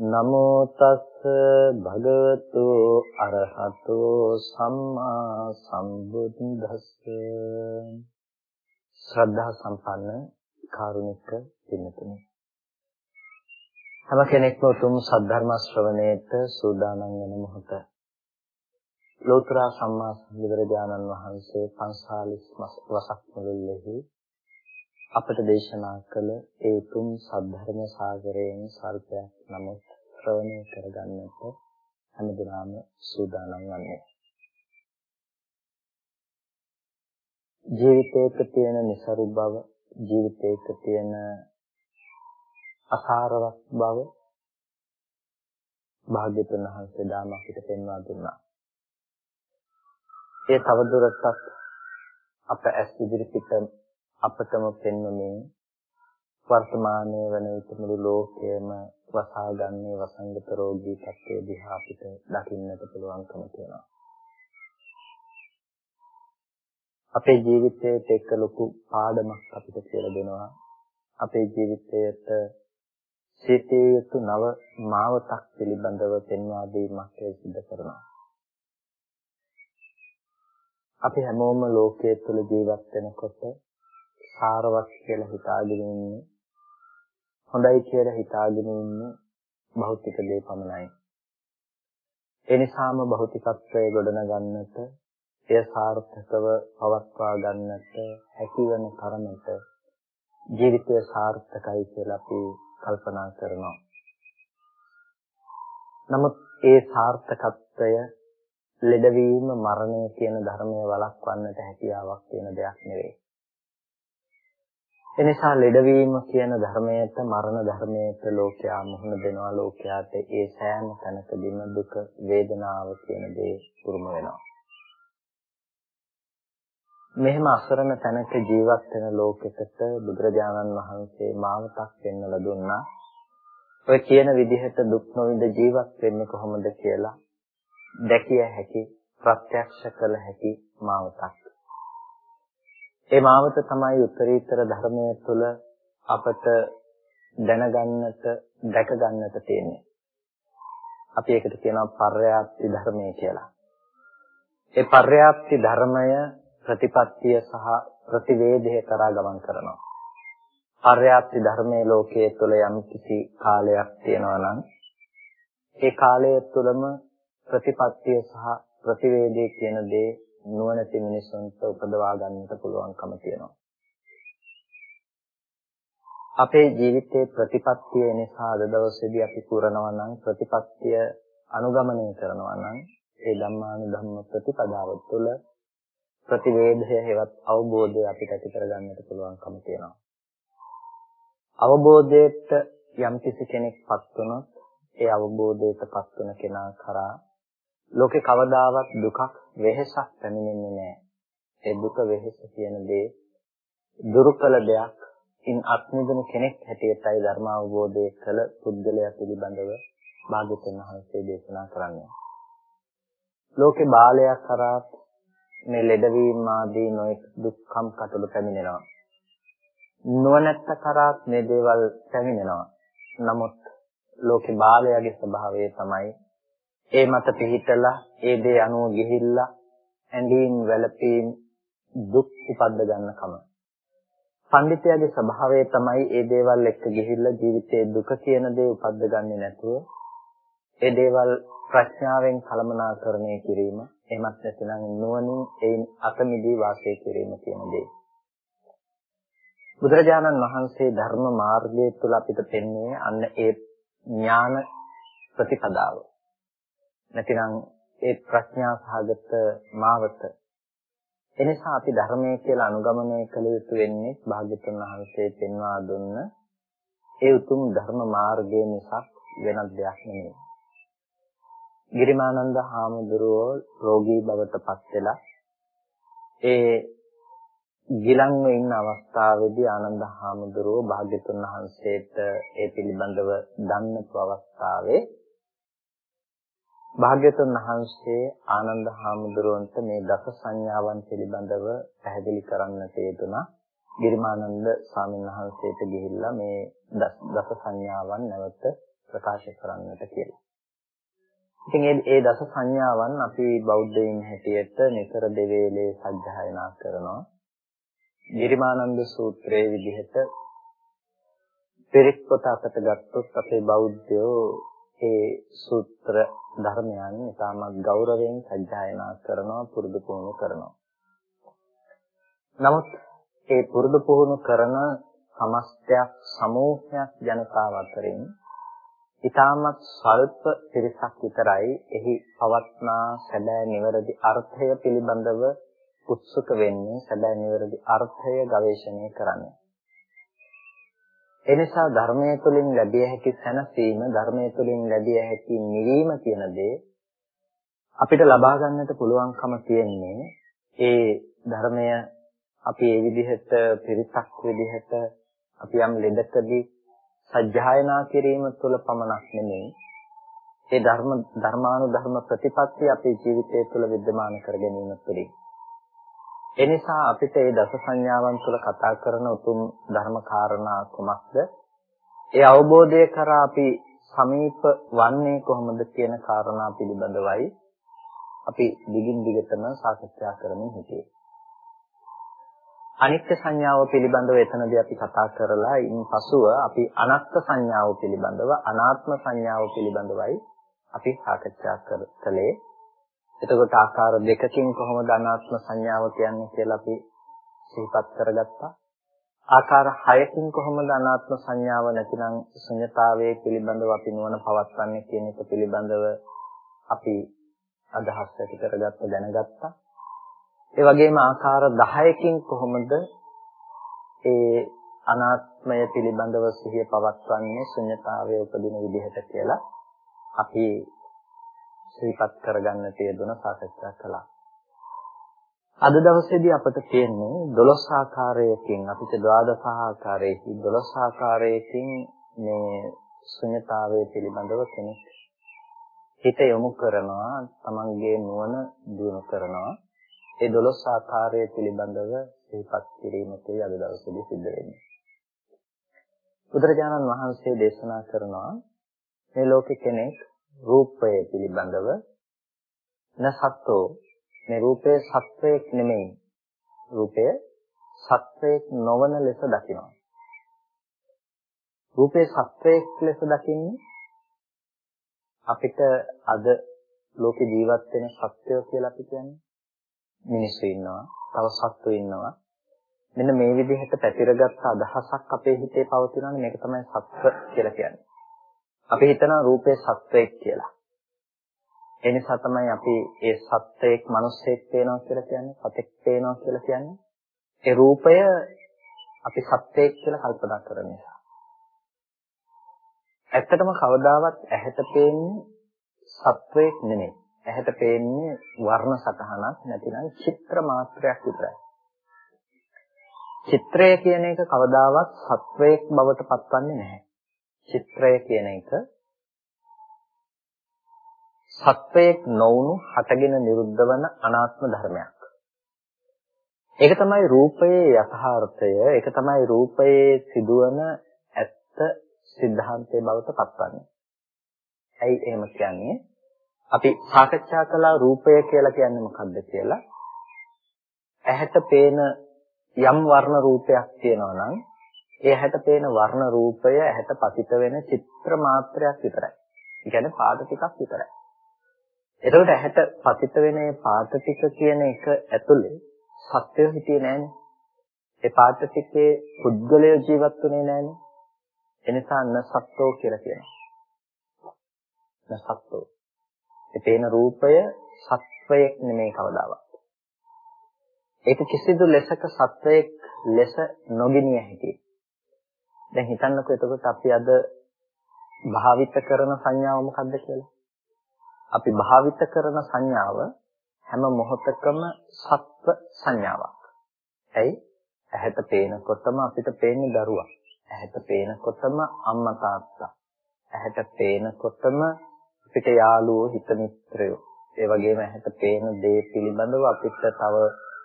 නමෝ තස් භගවතු අරහතෝ සම්මා සම්බුද්දස්ස. ශ්‍රද්ධා සම්පන්න කාරුණික පින්තුනි හැම කෙනෙක්ම උතුම් සද්ධර්ම ශ්‍රවණයට සූදානම් වෙන මොහොත. ලෝතර සම්මා සම්බුදුරජාණන් වහන්සේ 45 වසක් මුළුල්ලේහි අපට දේශනා කළ ඒ තුන් සද්ධර්ම සාගරයෙන් සල්පයක් නමුත් ශ්‍රවණය කරගන්නට හැමදෙනාම සූදානම් වන්නේ. ජීවිතයක තියෙන નિසරු බව, ජීවිතයක තියෙන අසාරවත් බව භාග්‍යතුන් වහන්සේ දාම අපිට පෙන්වා දුන්නා. ඒ තවදුරටත් අප ඇස් ඉදිරිපිට අපටම පෙන්වමින් වර්තමානයේ වන විට මුළු ලෝකයේම වසාගන්නේ වසංගත රෝගී තත්ත්වය දිහා අපිට දකින්නට පුළුවන්කම තියෙනවා. අපේ ජීවිතයට එක ලොකු පාඩමක් අපිට කියලා දෙනවා. අපේ ජීවිතයට සිටේ යුතු නව මාවතක් පිළිබඳව පෙන්වා දීමක් සිදු කරනවා. අපි හැමෝම ලෝකයේ තුල ජීවත් වෙනකොට සාරවත් කියලා හිතාගෙන ඉන්නේ හොඳයි කියලා හිතාගෙන ඉන්නේ භෞතික දේ පමණයි. ඒ නිසාම භෞතිකත්වයේ ගොඩනගන්නට එය සාර්ථකව පවත්වා ගන්නට හැකිවන තරමට ජීවිතය සාර්ථකයි කියලා අපි කල්පනා කරනවා. නමුත් ඒ සාර්ථකත්වය ලෙඩවීම මරණය කියන ධර්මය වළක්වන්නට හැකියාවක් තියෙන දෙයක් නෙවෙයි. එනිසා ලෙඩවීම කියන ධර්මයට මරණ ධර්මයට ලෝකයා මුහුණ දෙනවා ලෝකයාට ඒ සෑම තැනකදීම දුක වේදනාව කියන දේ උරුම වෙනවා. මෙහෙම අසරණ තැනක ජීවත් වෙන ලෝකෙකට බුදුරජාණන් වහන්සේ මාවතක් පෙන්වලා දුන්නා. ඔය කියන විදිහට දුක් නොවිඳ ජීවත් වෙන්නේ කොහොමද කියලා දැකිය හැකි ප්‍රත්‍යක්ෂ කළ හැකි මාවතක්. ඒ මාවත තමයි උත්තරීතර ධර්මයේ තුල අපට දැනගන්නට දැක ගන්නට තියෙන්නේ. අපි ඒකට කියනවා පර්යාප්ති ධර්මය කියලා. ඒ පර්යාප්ති ධර්මය ප්‍රතිපත්තිය සහ ප්‍රතිවේධය කරා ගමන් කරනවා. පර්යාප්ති ධර්මයේ ලෝකයේ තුල යම් කිසි කාලයක් තියෙනවා නම් ඒ කාලය තුළම ප්‍රතිපත්තිය සහ ප්‍රතිවේධය කියන දේ නුවණැති මිනිසුන්ට උපදවා ගන්නට පුළුවන්කම තියෙනවා. අපේ ජීවිතයේ ප්‍රතිපත්තිය නිසා අද දවසේදී අපි පුරනවා නම් ප්‍රතිපත්තිය අනුගමනය කරනවා නම් ඒ ධම්මානුධම්ම ප්‍රතිපදාව තුළ ප්‍රතිවේධය හෙවත් අවබෝධය අපිට ඇති කරගන්නට පුළුවන්කම තියෙනවා. අවබෝධයට යම් කිසි කෙනෙක්පත් වුණොත් ඒ අවබෝධයටපත් වෙන කෙනා කරා ලෝකේ කවදාවත් දුකක් වෙහෙසක් පැමිණෙන්නේ නැහැ. ඒ දුක වෙහෙස කියන දේ දුරු කළ දෙයක් ඉන් අත්මිදුන කෙනෙක් හැටියටයි ධර්ම අවබෝධය කළ පුද්ගලයා පිළිබඳව භාග්‍යවතුන් වහන්සේ දේශනා කරන්නේ. ලෝකේ බාලයක් කරා මේ ලෙඩවීම ආදී නොයෙක් දුක්ඛම් කටළු පැමිණෙනවා. නුවණැත්ත කරාත් මේ දේවල් පැමිණෙනවා. නමුත් ලෝකේ බාලයාගේ ස්වභාවය තමයි ඒ මත පිහිටලා ඒ දේ අනුව ගිහිල්ලා ඇඳීම් වැළපීම් දුක් උපද්ද ගන්නකම. පඬිතයාගේ ස්වභාවය තමයි ඒ දේවල් එක්ක ගිහිල්ලා ජීවිතයේ දුක කියන දේ උපද්දගන්නේ නැතුව ඒ දේවල් ප්‍රඥාවෙන් කළමනාකරණය කිරීම එහෙමත් නැතිනම් නුවණින් ඒන් අතමිදී වාසය කිරීම කියන දේ. බුදුරජාණන් වහන්සේ ධර්ම මාර්ගය තුල අපිට පෙන්වන්නේ අන්න ඒ ඥාන ප්‍රතිපදාව. නැතිනම් ඒ ප්‍රඥා සහගත මාවත එනිසා අපි ධර්මයේ කියලා අනුගමනය කළ යුතු වෙන්නේ භාග්‍යතුන් වහන්සේ පෙන්වා දුන්න ඒ උතුම් ධර්ම මාර්ගය නිසා වෙනත් දෙයක් නෙමෙයි. ගිරිමානන්ද හාමුදුරුවෝ රෝගී බවට පත් වෙලා ඒ ගිලන්ව ඉන්න අවස්ථාවේදී ආනන්ද හාමුදුරුවෝ භාග්‍යතුන් වහන්සේට ඒ පිළිබඳව දන්නපු අවස්ථාවේ භාග්‍යතුන් වහන්සේ ආනන්ද හාමුදුරුවන්ට මේ දස සංඥාවන් පිළිබඳව පැහැදිලි කරන්නට යෙදුනා. ගිරිමානන්ද ස්වාමීන් වහන්සේට ගිහිල්ලා මේ දස සංඥාවන් නැවත ප්‍රකාශ කරන්නට කියලා. ඉතින් ඒ ඒ දස සංඥාවන් අපි බෞද්ධයින් හැටියට නිතර දෙවේලේ සජ්ජායනා කරනවා. ගිරිමානන්ද සූත්‍රයේ විදිහට පෙරෙක් පොත අතට ගත්තොත් අපේ බෞද්ධයෝ ඒ සූත්‍ර ධර්මයන් ඉතාමත් ගෞරවයෙන් සජ්ජායනා කරනවා පුරුදු පුහුණු කරනවා. නමුත් ඒ පුරුදු පුහුණු කරන සමස්තයක් සමූහයක් ජනතාව අතරින් ඉතාමත් ස්වල්ප පිරිසක් විතරයි එහි පවත්නා සැබෑ නිවැරදි අර්ථය පිළිබඳව උත්සුක වෙන්නේ සැබෑ නිවැරදි අර්ථය ගවේෂණය කරන්නේ. එනිසා ධර්මයේ තුලින් ලැබිය හැකි සැනසීම ධර්මයේ තුලින් ලැබිය හැකි නිවීම කියන දේ අපිට ලබා ගන්නට පුළුවන්කම තියෙන්නේ ඒ ධර්මය අපි ඒ විදිහට පිරිසක් විදිහට අපි යම් ලෙඩකදී සජ්ජායනා කිරීම තුළ පමණක් නෙමෙයි. ඒ ධර්ම ධර්මානුධර්ම ප්‍රතිපත්තිය අපේ ජීවිතය තුළ විද්‍යමාන කර ගැනීම තුළින්. එනිසා අපිට මේ දස සංඥාවන් තුළ කතා කරන උතුම් ධර්ම කාරණා කුමක්ද? ඒ අවබෝධය කරා අපි සමීප වන්නේ කොහොමද කියන කාරණා පිළිබඳවයි අපි දිගින් දිගටම සාකච්ඡා කරමින් හිටියේ. අනිත්‍ය සංඥාව පිළිබඳව එතනදී අපි කතා කරලා ඉන් පසුව අපි අනාත්ම සංඥාව පිළිබඳව අනාත්ම සංඥාව පිළිබඳවයි අපි සාකච්ඡා කළේ. එතකොට ආකාර දෙකකින් කොහොමද අනාත්ම සංඥාව කියන්නේ කියලා අපි සිහිපත් කරගත්තා. ආකාර හයකින් කොහොමද අනාත්ම සංඥාව නැතිනම් ශුන්‍යතාවයේ පිළිබඳව අපි නුවණ පවත්වන්නේ කියන එක පිළිබඳව අපි අදහස් ඇති කරගත්ත දැනගත්තා. ඒ වගේම ආකාර 10කින් කොහොමද ඒ අනාත්මය පිළිබඳව සිහිය පවත්වන්නේ ශුන්‍යතාවයේ උපදින විදිහට කියලා අපි සිහිපත් කරගන්න තියදුන සාකච්ඡා කළා. අද දවසේදී අපට තියෙන්නේ 12 ආකාරයකින් අපිට ද්වාදස ආකාරයකින් 12 ආකාරයකින් මේ ශුන්‍යතාවය පිළිබඳව කෙනෙක් හිත යොමු කරනවා තමන්ගේ නුවණ දියුණු කරනවා ඒ 12 ආකාරය පිළිබඳව සිහිපත් කිරීමකයි අද දවසේදී සිද්ධ වෙන්නේ බුදුරජාණන් වහන්සේ දේශනා කරනවා මේ ලෝකේ කෙනෙක් රූපය පිළිබඳව. නසත්තෝ මේ රූපය සත්වයක් නෙමෙයි. රූපය සත්වයක් නොවන ලෙස දකිනවා. රූපේ සත්වයක් ලෙස දකින්නේ අපිට අද ලෝකේ ජීවත් වෙන සත්වය කියලා අපි කියන්නේ. මිනිස්සු ඉන්නවා තව සත්තු ඉන්නවා. මෙන්න මේ විදිහට පැතිරගත් අදහසක් අපේ හිතේ පවතිනවානේ මේක තමයි සත්ව කියලා කියන්නේ. අපි හිතනවා රූපේ සත්වයක් කියලා. ඒ නිසා තමයි අපි ඒ සත්වයක් මිනිස්සෙක් පේනවා කියලා කියන්නේ, සතෙක් පේනවා කියලා කියන්නේ. ඒ රූපය අපි සත්වයක් කියලා කල්පනා කරන නිසා. ඇත්තටම කවදාවත් ඇහැට පේන්නේ සත්වයක් නෙමෙයි. ඇහැට පේන්නේ වර්ණ සටහනක් නැතිනම් චිත්‍ර මාත්‍රයක් විතරයි. චිත්‍රය කියන එක කවදාවත් සත්වයක් බවට පත්වන්නේ නැහැ. චිත්‍රය කියන එක සත්වයක් නොවුණු හටගෙන නිරුද්ධ වන අනාත්ම ධර්මයක්. ඒක තමයි රූපයේ යථාර්ථය, ඒක තමයි රූපයේ සිදුවන ඇත්ත સિદ્ધාන්තයේ බවට පත්වන්නේ. ඇයි එහෙම කියන්නේ? අපි සාකච්ඡා කළා රූපය කියලා කියන්නේ මොකද්ද කියලා. ඇහැට පේන යම් වර්ණ රූපයක් තියෙනවා නම් ඒ ඇහැට පේන වර්ණ රූපය ඇහැට පතිත වෙන චිත්‍ර මාත්‍රයක් විතරයි. ඒ කියන්නේ පාට ටිකක් විතරයි. එතකොට ඇහැට පතිත වෙන මේ පාට ටික කියන එක ඇතුලේ සත්‍යය හිටියේ නෑනේ. ඒ පාට ටිකේ පුද්ගලය ජීවත් වුණේ නෑනේ. එනිසා නසත්තෝ කියලා කියනවා. නසත්තෝ. ඒ පේන රූපය සත්වයක් නෙමෙයි කවදාවත්. ඒක කිසිදු ලෙසක සත්වයක් ලෙස නොගිනිය හැකියි. දැන් හිතන්නකෝ එතකොට අපි අද භාවිත කරන සංඥාව මොකක්ද කියලා? අපි භාවිත කරන සංඥාව හැම මොහොතකම සත්ව සංඥාවක්. ඇයි? ඇහැට පේනකොටම අපිට පේන්නේ දරුවා. ඇහැට පේනකොටම අම්මා තාත්තා. ඇහැට පේනකොටම අපිට යාළුවෝ හිත මිත්‍රයෝ. ඒ වගේම ඇහැට පේන දේ පිළිබඳව අපිට තව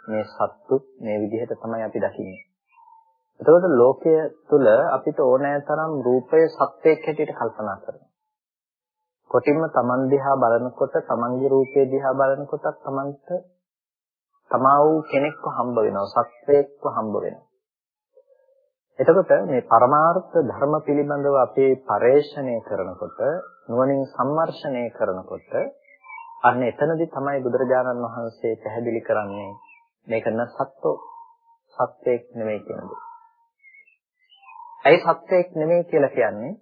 මේ සත්තු මේ විදිහට තමයි අපි දකින්නේ. එතකොට ලෝකය තුල අපිට ඕනෑ තරම් රූපය සත්‍යයක් හැටියට කල්පනා කරනවා. කොටින්ම Taman දිහා බලනකොට Tamanගේ රූපේ දිහා බලනකොට Tamanට තමා වූ කෙනෙක්ව හම්බ වෙනවා සත්‍යයක්ව හම්බ වෙනවා. එතකොට මේ පරමාර්ථ ධර්ම පිළිබඳව අපේ පරේක්ෂණය කරනකොට නුවණින් සම්මර්ෂණය කරනකොට අන්න එතනදී තමයි බුදුරජාණන් වහන්සේ පැහැදිලි කරන්නේ මේක න සත්ව සත්‍යයක් නෙමෙයි කියන දේ. ඇයි සත්‍යයක් නෙමෙයි කියලා කියන්නේ?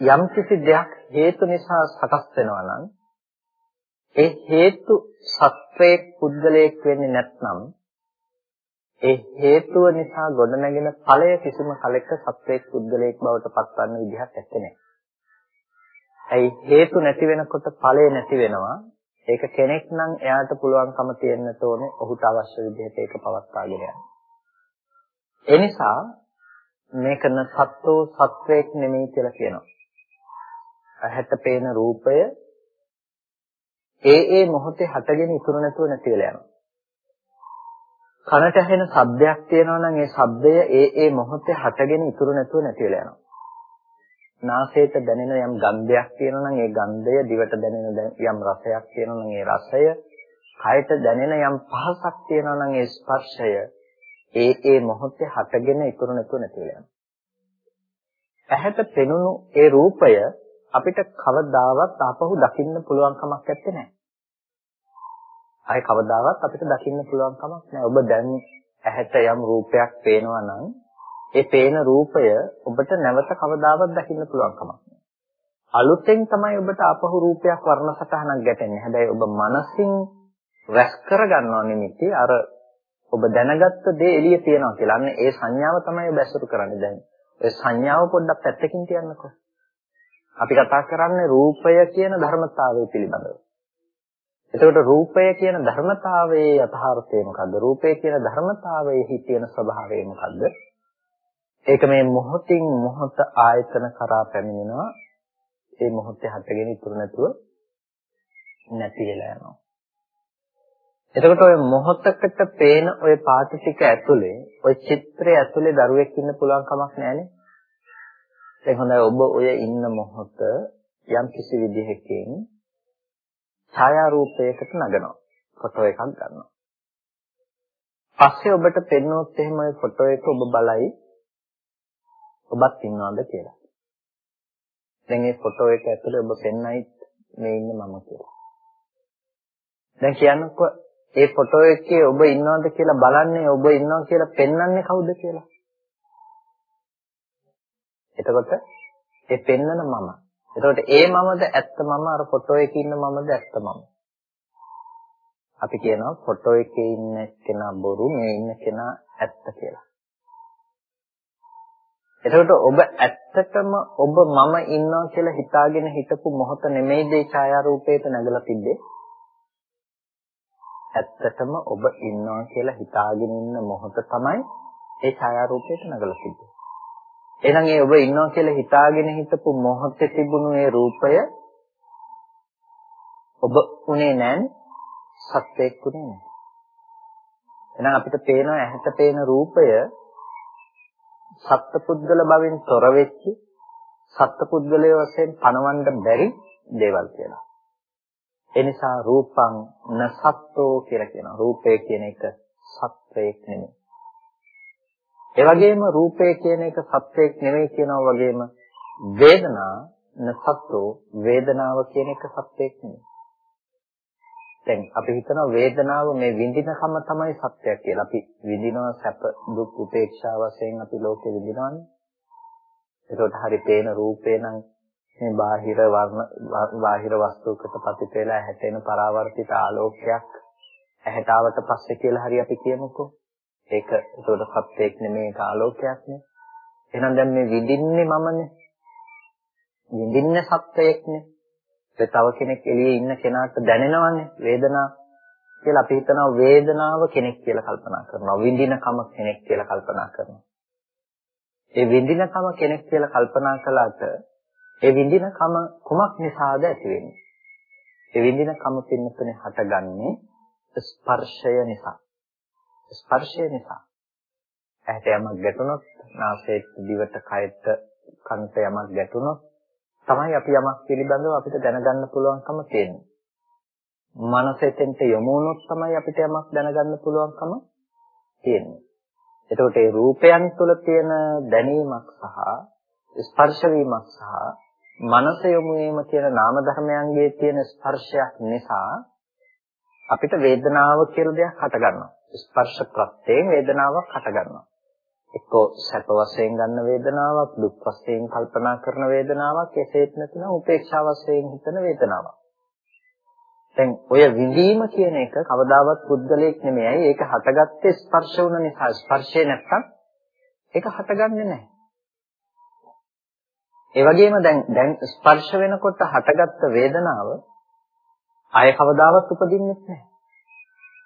යම් කිසි දෙයක් හේතු නිසා සකස් වෙනවා නම් ඒ හේතු සත්වයේ පුද්ගලයෙක් වෙන්නේ නැත්නම් ඒ හේතුව නිසා ගොඩනැගෙන ඵලය කිසිම කලෙක සත්වයේ පුද්ගලයෙක් බවට පත්වන්න විදිහක් නැත්තේ. ඇයි හේතු නැති වෙනකොට ඵලය නැති වෙනවා. ඒක කෙනෙක් නම් එයාට පුළුවන්කම තියෙන්න ඕනේ ඔහුට අවශ්‍ය විදිහට ඒක පවත්වාගෙන යන්න. ඒ නිසා මේකන සත්වෝ සත්වයක් නෙමෙයි කියලා කියනවා. ඇහැට පේන රූපය ඒ ඒ මොහොතේ හටගෙන ඉතුරු නැතුව නැති වෙලා යනවා. කනට ඇහෙන ශබ්දයක් තියෙනවා නම් ඒ ශබ්දය ඒ ඒ මොහොතේ හටගෙන ඉතුරු නැතුව නැති වෙලා යනවා. නාසයට දැනෙන යම් ගන්ධයක් තියෙනවා නම් ඒ ගන්ධය දිවට දැනෙන යම් රසයක් තියෙනවා නම් ඒ රසය කයට දැනෙන යම් පහසක් තියෙනවා නම් ඒ ස්පර්ශය ඒ ඒ මොහොතේ හටගෙන ඉතුරු නැතුව නැති වෙලා යනවා. ඇහැට පෙනුණු ඒ රූපය අපිට කවදාවත් ආපහු දකින්න පුළුවන් කමක් නැත්තේ. ආයේ කවදාවත් අපිට දකින්න පුළුවන් කමක් නැහැ. ඔබ දැන් ඇහැට යම් රූපයක් පේනවා නම් ඒ පේන රූපය ඔබට නැවත කවදාවත් දකින්න පුළුවන් කමක් නැහැ. අලුතෙන් තමයි ඔබට ආපහු රූපයක් වර්ණ සටහනක් ගැටෙන්නේ. හැබැයි ඔබ මනසින් රැස් කරගන්නවා නිමිති අර ඔබ දැනගත්ත දේ එළිය තියෙනවා කියලා. අන්න ඒ සංඥාව තමයි ඔබ ඇසුරු කරන්නේ දැන්. ඒ සංඥාව පොඩ්ඩක් පැත්තකින් තියන්නකෝ. අපි කතා කරන්නේ රූපය කියන ධර්මතාවය පිළිබඳව. එතකොට රූපය කියන ධර්මතාවයේ යථාර්ථය මොකද්ද? රූපය කියන ධර්මතාවයේ තියෙන ස්වභාවය මොකද්ද? ඒක මේ මොහොතින් මොහොත ආයතන කරා පැමිණෙනවා. ඒ මොහොතේ හටගෙන ඉතුරු නැතුව නැති වෙලා යනවා. එතකොට ඔය මොහොතකට පේන ඔය පාට ටික ඇතුලේ ඔය චිත්‍රය ඇතුලේ දරුවෙක් ඉන්න පුළුවන් කමක් නැහැනේ. දැන් හොඳයි ඔබ ඔය ඉන්න මොහොත යම් කිසි විදිහකින් ඡායාරූපයකට නගනවා. ෆොටෝ එකක් ගන්නවා. පස්සේ ඔබට පෙන්වුවොත් එහෙම ඔය ෆොටෝ එක ඔබ බලයි ඔබත් ඉන්නවද කියලා. දැන් මේ ෆොටෝ එක ඇතුලේ ඔබ පෙන්නයි මේ ඉන්නේ මම කියලා. දැන් කියන්නකෝ ඒ ෆොටෝ එකේ ඔබ ඉන්නවද කියලා බලන්නේ ඔබ ඉන්නවා කියලා පෙන්වන්නේ කවුද කියලා. එතකොට ඒ පෙන්නන මම. එතකොට ඒ මමද ඇත්ත මම අර ෆොටෝ එකේ ඉන්න මමද ඇත්ත මම. අපි කියනවා ෆොටෝ එකේ ඉන්න කෙනා බොරු මේ ඉන්න කෙනා ඇත්ත කියලා. එතකොට ඔබ ඇත්තටම ඔබ මම ඉන්නවා කියලා හිතාගෙන හිටපු මොහොත නෙමෙයිද ඒ ඡායාරූපයට නැගලා තිබ්බේ? ඇත්තටම ඔබ ඉන්නවා කියලා හිතාගෙන ඉන්න මොහොත තමයි ඒ ඡායාරූපයට නැගලා තිබ්බේ. එහෙනම් ඒ ඔබ ඉන්නවා කියලා හිතාගෙන හිටපු මොහොතේ තිබුණු ඒ රූපය ඔබ උනේ නැන් සත්‍යයක් උනේ නැහැ. එහෙනම් අපිට පේන ඇහැට පේන රූපය සත්පුද්ගල භවෙන් තොර වෙච්ච සත්පුද්ගලයේ වශයෙන් පණවන්න බැරි දේවල් කියලා. ඒ නිසා රූපං නසත්තෝ කියලා කියනවා. රූපය කියන එක සත්වයක් නෙමෙයි. ඒ වගේම රූපය කියන එක සත්වයක් නෙමෙයි කියනවා වගේම වේදනා නසත්ෝ වේදනාව කියන එක සත්‍යයක් නෙමෙයි. දැන් අපි හිතනවා වේදනාව මේ විඳිනකම තමයි සත්‍යයක් කියලා. අපි විඳිනවා සැප දුක් උපේක්ෂා වශයෙන් අපි ලෝකෙ විඳිනවානේ. ඒකට හරි පේන රූපේ නම් මේ බාහිර වර්ණ බාහිර වස්තුවකට ප්‍රතිපේලා හැටෙන පරාවර්තිත ආලෝකයක් ඇහැට ආවට පස්සේ කියලා හරි අපි කියමුකෝ. ඒක ඒකට සත්‍යයක් නෙමෙයි ඒක ආලෝකයක් නේ. එහෙනම් දැන් මේ විඳින්නේ මමනේ. විඳින්න සත්‍යයක්නේ. ඒ තව කෙනෙක් එළියේ ඉන්න කෙනාට දැනෙනවනේ වේදනාව කියලා අපි හිතනවා වේදනාව කෙනෙක් කියලා කල්පනා කරනවා. විඳිනකම කෙනෙක් කියලා කල්පනා කරනවා. ඒ විඳිනකම කෙනෙක් කියලා කල්පනා කළාට ඒ විඳිනකම කුමක් නිසාද ඇති වෙන්නේ? ඒ විඳිනකම පින්නතුනේ හටගන්නේ ස්පර්ශය නිසා. ස්පර්ශය නිසා. ඇහැට යමක් ගැටුණොත්, නාසයට, දිවට, කයට, කනට යමක් ගැටුණොත් තමයි අපි යමක් පිළිබඳව අපිට දැනගන්න පුළුවන්කම තියෙන්නේ. මනසෙතෙන්ට යොමු වුණොත් තමයි අපිට යමක් දැනගන්න පුළුවන්කම තියෙන්නේ. එතකොට ඒ රූපයන් තුළ තියෙන දැනීමක් සහ ස්පර්ශ වීමක් සහ මනස යොමු වීම කියන නාම ධර්මයන්ගේ තියෙන ස්පර්ශයක් නිසා අපිට වේදනාව කියලා දෙයක් හටගන්නවා. ස්පර්ශ ප්‍රත්‍යයෙන් වේදනාවක් හටගන්නවා. එක්කෝ සැප වශයෙන් ගන්න වේදනාවක් දුක් වශයෙන් කල්පනා කරන වේදනාවක් එසේත් නැත්නම් උපේක්ෂා වශයෙන් හිතන වේදනාවක්. දැන් ඔය විඳීම කියන එක කවදාවත් පුද්ගලයක් නෙමෙයි. ඒක හටගත්තේ ස්පර්ශ වුණ නිසා. ස්පර්ශය නැත්තම් ඒක හටගන්නේ නැහැ. ඒ වගේම දැන් දැන් ස්පර්ශ වෙනකොට හටගත්ත වේදනාව ආය කවදාවත් උපදින්නේ නැහැ.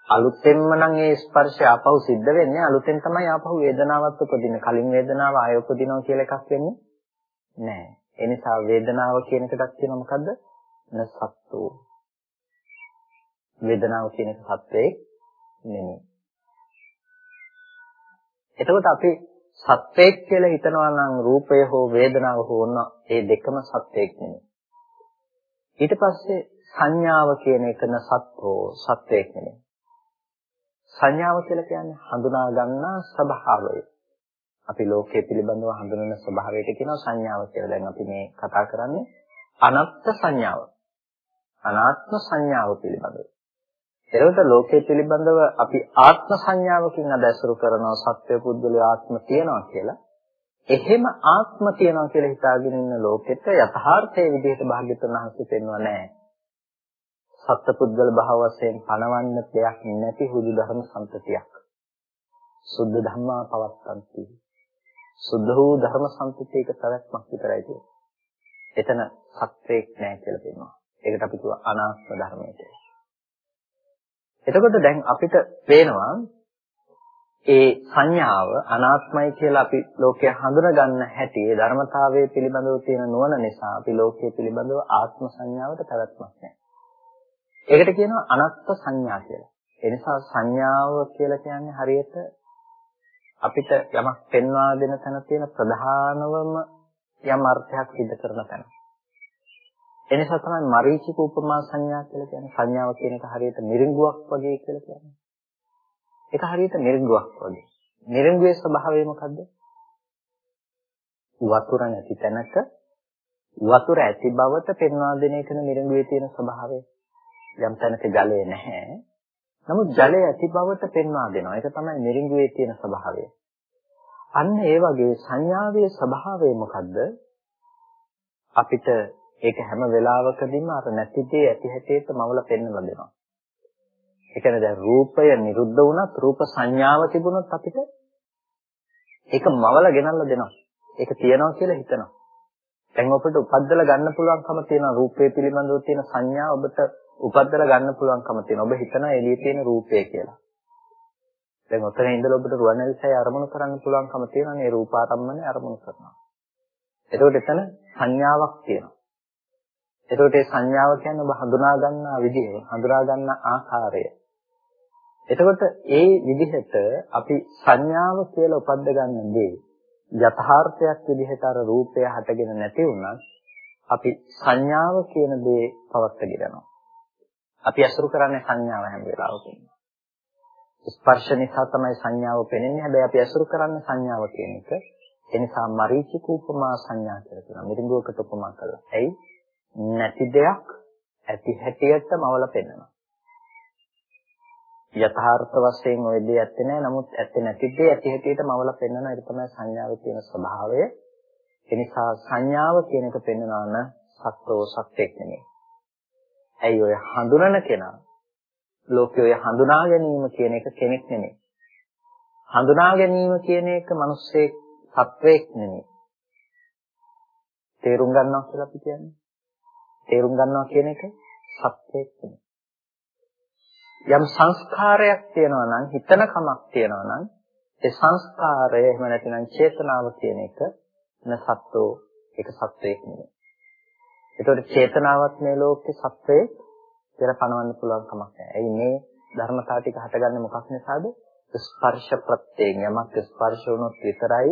අලුතෙන්ම නම් ඒ ස්පර්ශය ආපහු සිද්ධ වෙන්නේ අලුතෙන් තමයි ආපහු වේදනාවක් උපදින්නේ. කලින් වේදනාව ආය උපදිනවා කියලා එකක් වෙන්නේ නැහැ. ඒ නිසා වේදනාව කියන එකක් තියෙනවා මොකද්ද? නසත්තු. වේදනාව කියන එක සත්‍යයේ නෙමෙයි. එතකොට අපි සත්‍යයක් කියලා හිතනවා නම් රූපය හෝ වේදනාව හෝ ඔන්න ඒ දෙකම සත්‍යයක් නෙමෙයි. ඊට පස්සේ සංඥාව කියන එක නසත්ෝ සත්‍යයක් නෙමෙයි. සංඥාව කියලා කියන්නේ හඳුනා ගන්නා ස්වභාවය. අපි ලෝකයේ පිළිබඳව හඳුනන ස්වභාවයට කියනවා සංඥාව කියලා. දැන් අපි මේ කතා කරන්නේ අනත්ත් සංඥාව. අනාත්ම සංඥාව පිළිබඳව. එතකොට ලෝකයේ පිළිබඳව අපි ආත්ම සංඥාවකින් අදැසුරු කරනවා සත්‍ය පුද්ගල ආත්ම තියනවා කියලා. එහෙම ආත්ම තියනවා කියලා හිතාගෙන ඉන්න ලෝකෙට යථාර්ථයේ විදිහට භාග්‍යතුන් වහන්සේ පෙන්වන්නේ නැහැ. සත්පුද්ගල භාව වශයෙන් පණවන්න දෙයක් නැති හුදු ධර්ම සම්පතියක්. සුද්ධ ධම්මා පවත්තන්ති. සුද්ධ වූ ධර්ම සම්පතියක පැවැත්මක් විතරයි තියෙන්නේ. එතන සත්‍යයක් නැහැ කියලා කියනවා. ඒකට අපි කියව අනාත්ම ධර්මය කියලා. එතකොට දැන් අපිට පේනවා ඒ සංඥාව අනාත්මයි කියලා අපි ලෝකයේ හඳුනා ගන්න හැටි ඒ ධර්මතාවයේ පිළිබඳව තියෙන නුවණ නිසා අපි ලෝකයේ පිළිබඳව ආත්ම සංඥාවට පැවැත්මක් නැහැ. ඒකට කියනවා අනත්ත් සංඥා කියලා. ඒ නිසා සංඥාව කියලා කියන්නේ හරියට අපිට යමක් පෙන්වා දෙන තැන තියෙන ප්‍රධානවම යම් අර්ථයක් සිද්ධ කරන තැන. ඒ නිසා තමයි මරීචික උපමා සංඥා කියලා කියන්නේ සංඥාව කියන එක හරියට මිරිඟුවක් වගේ කියලා කියන්නේ. ඒක හරියට මිරිඟුවක් වගේ. මිරිඟුවේ ස්වභාවය මොකද්ද? වතුර නැති තැනක වතුර ඇති බවට පෙන්වා දෙන එකන මිරිඟුවේ තියෙන ස්වභාවය. යම් තැනක ජලය නැහැ. නමුත් ජලය ඇති බවට පෙන්වා දෙනවා. ඒක තමයි මිරිඟුවේ තියෙන ස්වභාවය. අන්න ඒ වගේ සංඥාවේ ස්වභාවය මොකද්ද? අපිට ඒක හැම වෙලාවකදීම අර නැතිදී ඇති හැටියට මවල පෙන්වලා දෙනවා. ඒ කියන්නේ දැන් රූපය නිරුද්ධ වුණත් රූප සංඥාව තිබුණොත් අපිට ඒක මවල ගෙනල්ලා දෙනවා. ඒක තියනවා කියලා හිතනවා. දැන් ඔබට උපද්දලා ගන්න පුළුවන්කම තියෙන රූපේ පිළිබඳව තියෙන සංඥා ඔබට උපද්දලා ගන්න පුළුවන්කම තියෙනවා. ඔබ හිතනවා එළියේ තියෙන රූපය කියලා. දැන් ඔතන ඉඳලා ඔබට රුවන්වැලිසෑය අරමුණු කරන්න පුළුවන්කම තියෙනවා මේ රූපාරම්මනේ අරමුණු කරනවා. එතකොට එතන සංඥාවක් තියෙනවා. එතකොට මේ සංඥාව කියන්නේ ඔබ හඳුනා ගන්නා විදිහ, හඳුනා ගන්නා ආකාරය. එතකොට ඒ විදිහට අපි සංඥාව කියලා උපද්ද ගන්න දේ යථාර්ථයක් විදිහට අර රූපය හටගෙන නැති වුණත් අපි සංඥාව කියන දේ පවත්වාගෙන යනවා. අපි අසුරු කරන්නේ සංඥාව හැම වෙලාවකම. ස්පර්ශ නිසා තමයි සංඥාව පෙනෙන්නේ. හැබැයි අපි අසුරු කරන්නේ සංඥාව කියන එක. ඒ නිසා මරීචික උපමා සංඥා කියලා කියනවා. මිරිඟුවකට උපමා කළා. ඇයි? නැති දෙයක් ඇති හැටියට මවල පෙන්වනවා. යථාර්ථ වශයෙන් ওই දේ ඇත්තේ නැහැ. නමුත් ඇත්තේ නැති දේ ඇති හැටියට මවල පෙන්වන එක තමයි සංඥාවේ තියෙන ස්වභාවය. ඒ නිසා සංඥාව කියන එක පෙන්වනවා නම් සත්වෝ සත්‍යෙක් නෙමෙයි. ඇයි ඔය හඳුනන කෙනා ලෝකයේ ඔය හඳුනා ගැනීම කියන එක කෙනෙක් නෙමෙයි. හඳුනා ගැනීම කියන එක මිනිස්සෙක් සත්වයක් නෙමෙයි. තේරුම් ගන්නවා කියලා අපි කියන්නේ. තේරුම් ගන්නවා කියන එක සත්‍යයක් නෙමෙයි. යම් සංස්කාරයක් තියෙනවා නම් හිතන කමක් තියෙනවා නම් ඒ සංස්කාරය එහෙම නැතිනම් චේතනාව කියන එක නසත්ෝ ඒක සත්වයක් නෙමෙයි. ඒතකොට චේතනාවත් මේ ලෝකේ සත්වයේ පෙර පණවන්න පුළුවන් කමක් නැහැ. එයි මේ ධර්මතා ටික හටගන්නේ මොකක් නිසාද? ස්පර්ශ ප්‍රත්‍යයෙන් යමක් ස්පර්ශ වුණොත් විතරයි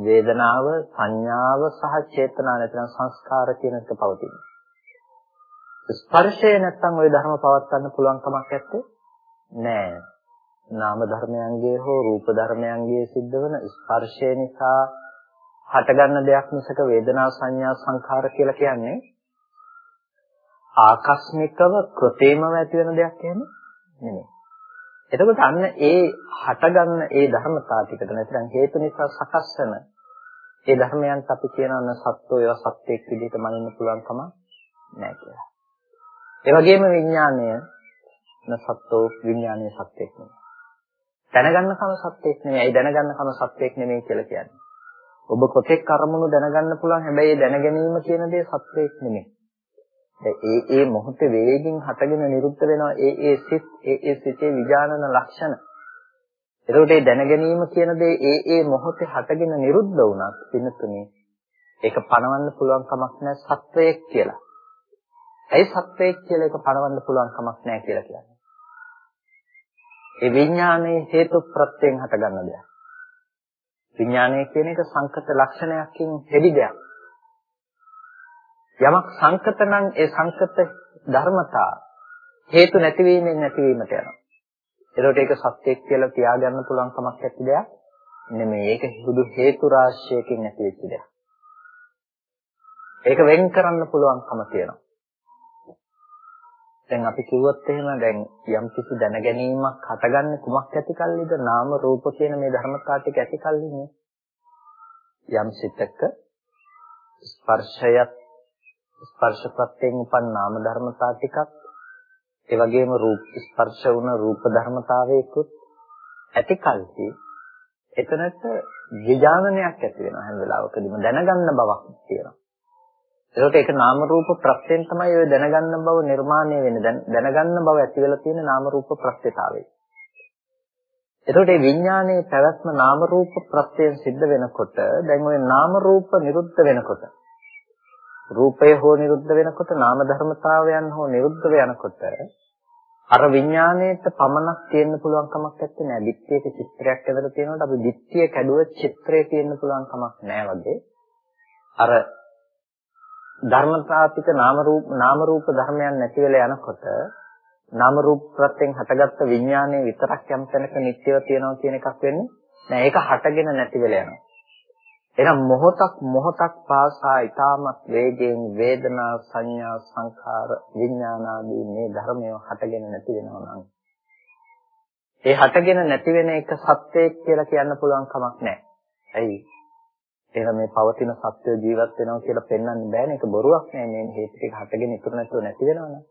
වේදනාව, සංඥාව සහ චේතනා නැත්නම් සංස්කාර කියන එක පවතින්නේ. ස්පර්ශය නැත්නම් ওই ධර්ම පවත්වන්න පුළුවන් කමක් නැත්තේ නෑ. නාම ධර්මයන්ගේ හෝ රූප ධර්මයන්ගේ සිද්ධ වන ස්පර්ශය නිසා හටගන්න දෙයක් මිසක වේදනා සංඥා සංඛාර කියලා කියන්නේ ආකස්මිකව කෘතේමව ඇති වෙන දෙයක් එහෙම නෙමෙයි. එතකොට අන්න ඒ හටගන්න ඒ ධර්මතා ටිකට නැත්නම් හේතු නිසා සකස් වෙන ඒ ධර්මයන්ට අපි කියනවා සත්වෝ ඒවා සත්‍යයක් විදිහට මනින්න පුළුවන් කම නැහැ කියලා. ඒ වගේම විඥාණය නසත්ත්ව විඥානයේ සත්‍යයක් නෙමෙයි. දැනගන්න කම සත්‍යයක් නෙමෙයි. ඒ දැනගන්න කම සත්‍යයක් නෙමෙයි කියලා කියන්නේ. ඔබ කොතෙක් කර්මණු දැනගන්න පුළුවන් හැබැයි ඒ දැනගැනීම කියන දේ සත්‍යයක් නෙමෙයි. ඒ ඒ මොහොතේ වේගින් හටගෙන නිරුද්ධ වෙනවා ඒ ඒ සිත් ඒ ඒ සිතේ විඥානන ලක්ෂණ. එතකොට ඒ දැනගැනීම කියන දේ ඒ ඒ මොහොතේ හටගෙන නිරුද්ධ වුණත් පින්නතුනේ ඒක පණවන්න පුළුවන් කමක් නැහැ සත්වයක් කියලා. ඇයි සත්වයක් කියලා එක පණවන්න පුළුවන් කමක් නැහැ කියලා කියන්නේ. ඒ විඥානයේ හේතු ප්‍රත්‍යයෙන් හටගන්න දෙයක්. විඥානය කියන එක සංකත ලක්ෂණයකින් හෙඩි දෙයක්. යමක් සංකත නම් ඒ සංකත ධර්මතා හේතු නැතිවීමෙන් නැතිවීමට යනවා. ඒකට ඒක සත්‍යයක් කියලා තියාගන්න පුළුවන් කමක් නැති දෙයක් නෙමෙයි. ඒක හුදු හේතු රාශියකින් නැති වෙච්ච දෙයක්. ඒක වෙන් කරන්න පුළුවන්කම තියෙනවා. දැන් අපි කිව්වොත් එහෙම දැන් යම් කිසි දැනගැනීමක් හටගන්නේ කුමක් ඇතිකල්ලිද නාම රූප කියන මේ ධර්මතා ටික ඇතිකල්ලිනේ යම් සිතක ස්පර්ශයත් ස්පර්ශ ප්‍රත්‍යයෙන් උපන් නාම ධර්මතා ටිකක් ඒ වගේම රූප ස්පර්ශ වුණ රූප ධර්මතාවයකුත් ඇතිකල්හි එතනට විඥානනයක් ඇති වෙනවා හැම වෙලාවකදීම. දැනගන්න බවක් තියෙනවා. ඒකට ඒක නාම රූප ප්‍රත්‍යයෙන් තමයි ඔය දැනගන්න බව නිර්මාණය වෙන්නේ. දැනගන්න බව ඇති වෙලා තියෙන නාම රූප ප්‍රත්‍යතාවය. එතකොට මේ විඥානයේ පැවැත්ම නාම රූප ප්‍රත්‍යයෙන් සිද්ධ වෙනකොට දැන් ওই නාම රූප නිරුද්ධ වෙනකොට රූපය හෝ නිරුද්ධ වෙනකොට නාම ධර්මතාවයන් හෝ නිරුද්ධ වෙනකොට අර විඥාණයට පමණක් තියෙන්න පුළුවන් කමක් නැත්තේ නෑ. දිට්ඨියක චිත්‍රයක් ඇදලා තියෙනකොට අපි දිට්ඨිය කැඩුව චිත්‍රය තියෙන්න පුළුවන් කමක් නෑ වගේ. අර ධර්මතාතික නාම රූප නාම රූප ධර්මයන් නැති වෙලා යනකොට නාම රූප ප්‍රත්‍යයෙන් හටගත්ත විඥානයේ විතරක් යම් තැනක නිත්‍යව තියෙනවා කියන එකක් වෙන්නේ නෑ ඒක හටගෙන නැති වෙලා යනවා එහෙනම් මොහොතක් මොහොතක් පාසා ඊටමත් වේගයෙන් වේදනා සංඥා සංඛාර විඥාන ආදී මේ ධර්මය හටගෙන නැති වෙනවා නම් ඒ හටගෙන නැති වෙන එක සත්‍යයක් කියලා කියන්න පුළුවන් කමක් නැහැ. ඇයි? එහෙනම් මේ පවතින සත්‍ය ජීවත් වෙනවා කියලා පෙන්වන්න බෑනේ. ඒක බොරුවක් නෑ. මේ හේතු ටික හටගෙන ඉතුරු නැතුව නැති වෙනවනේ.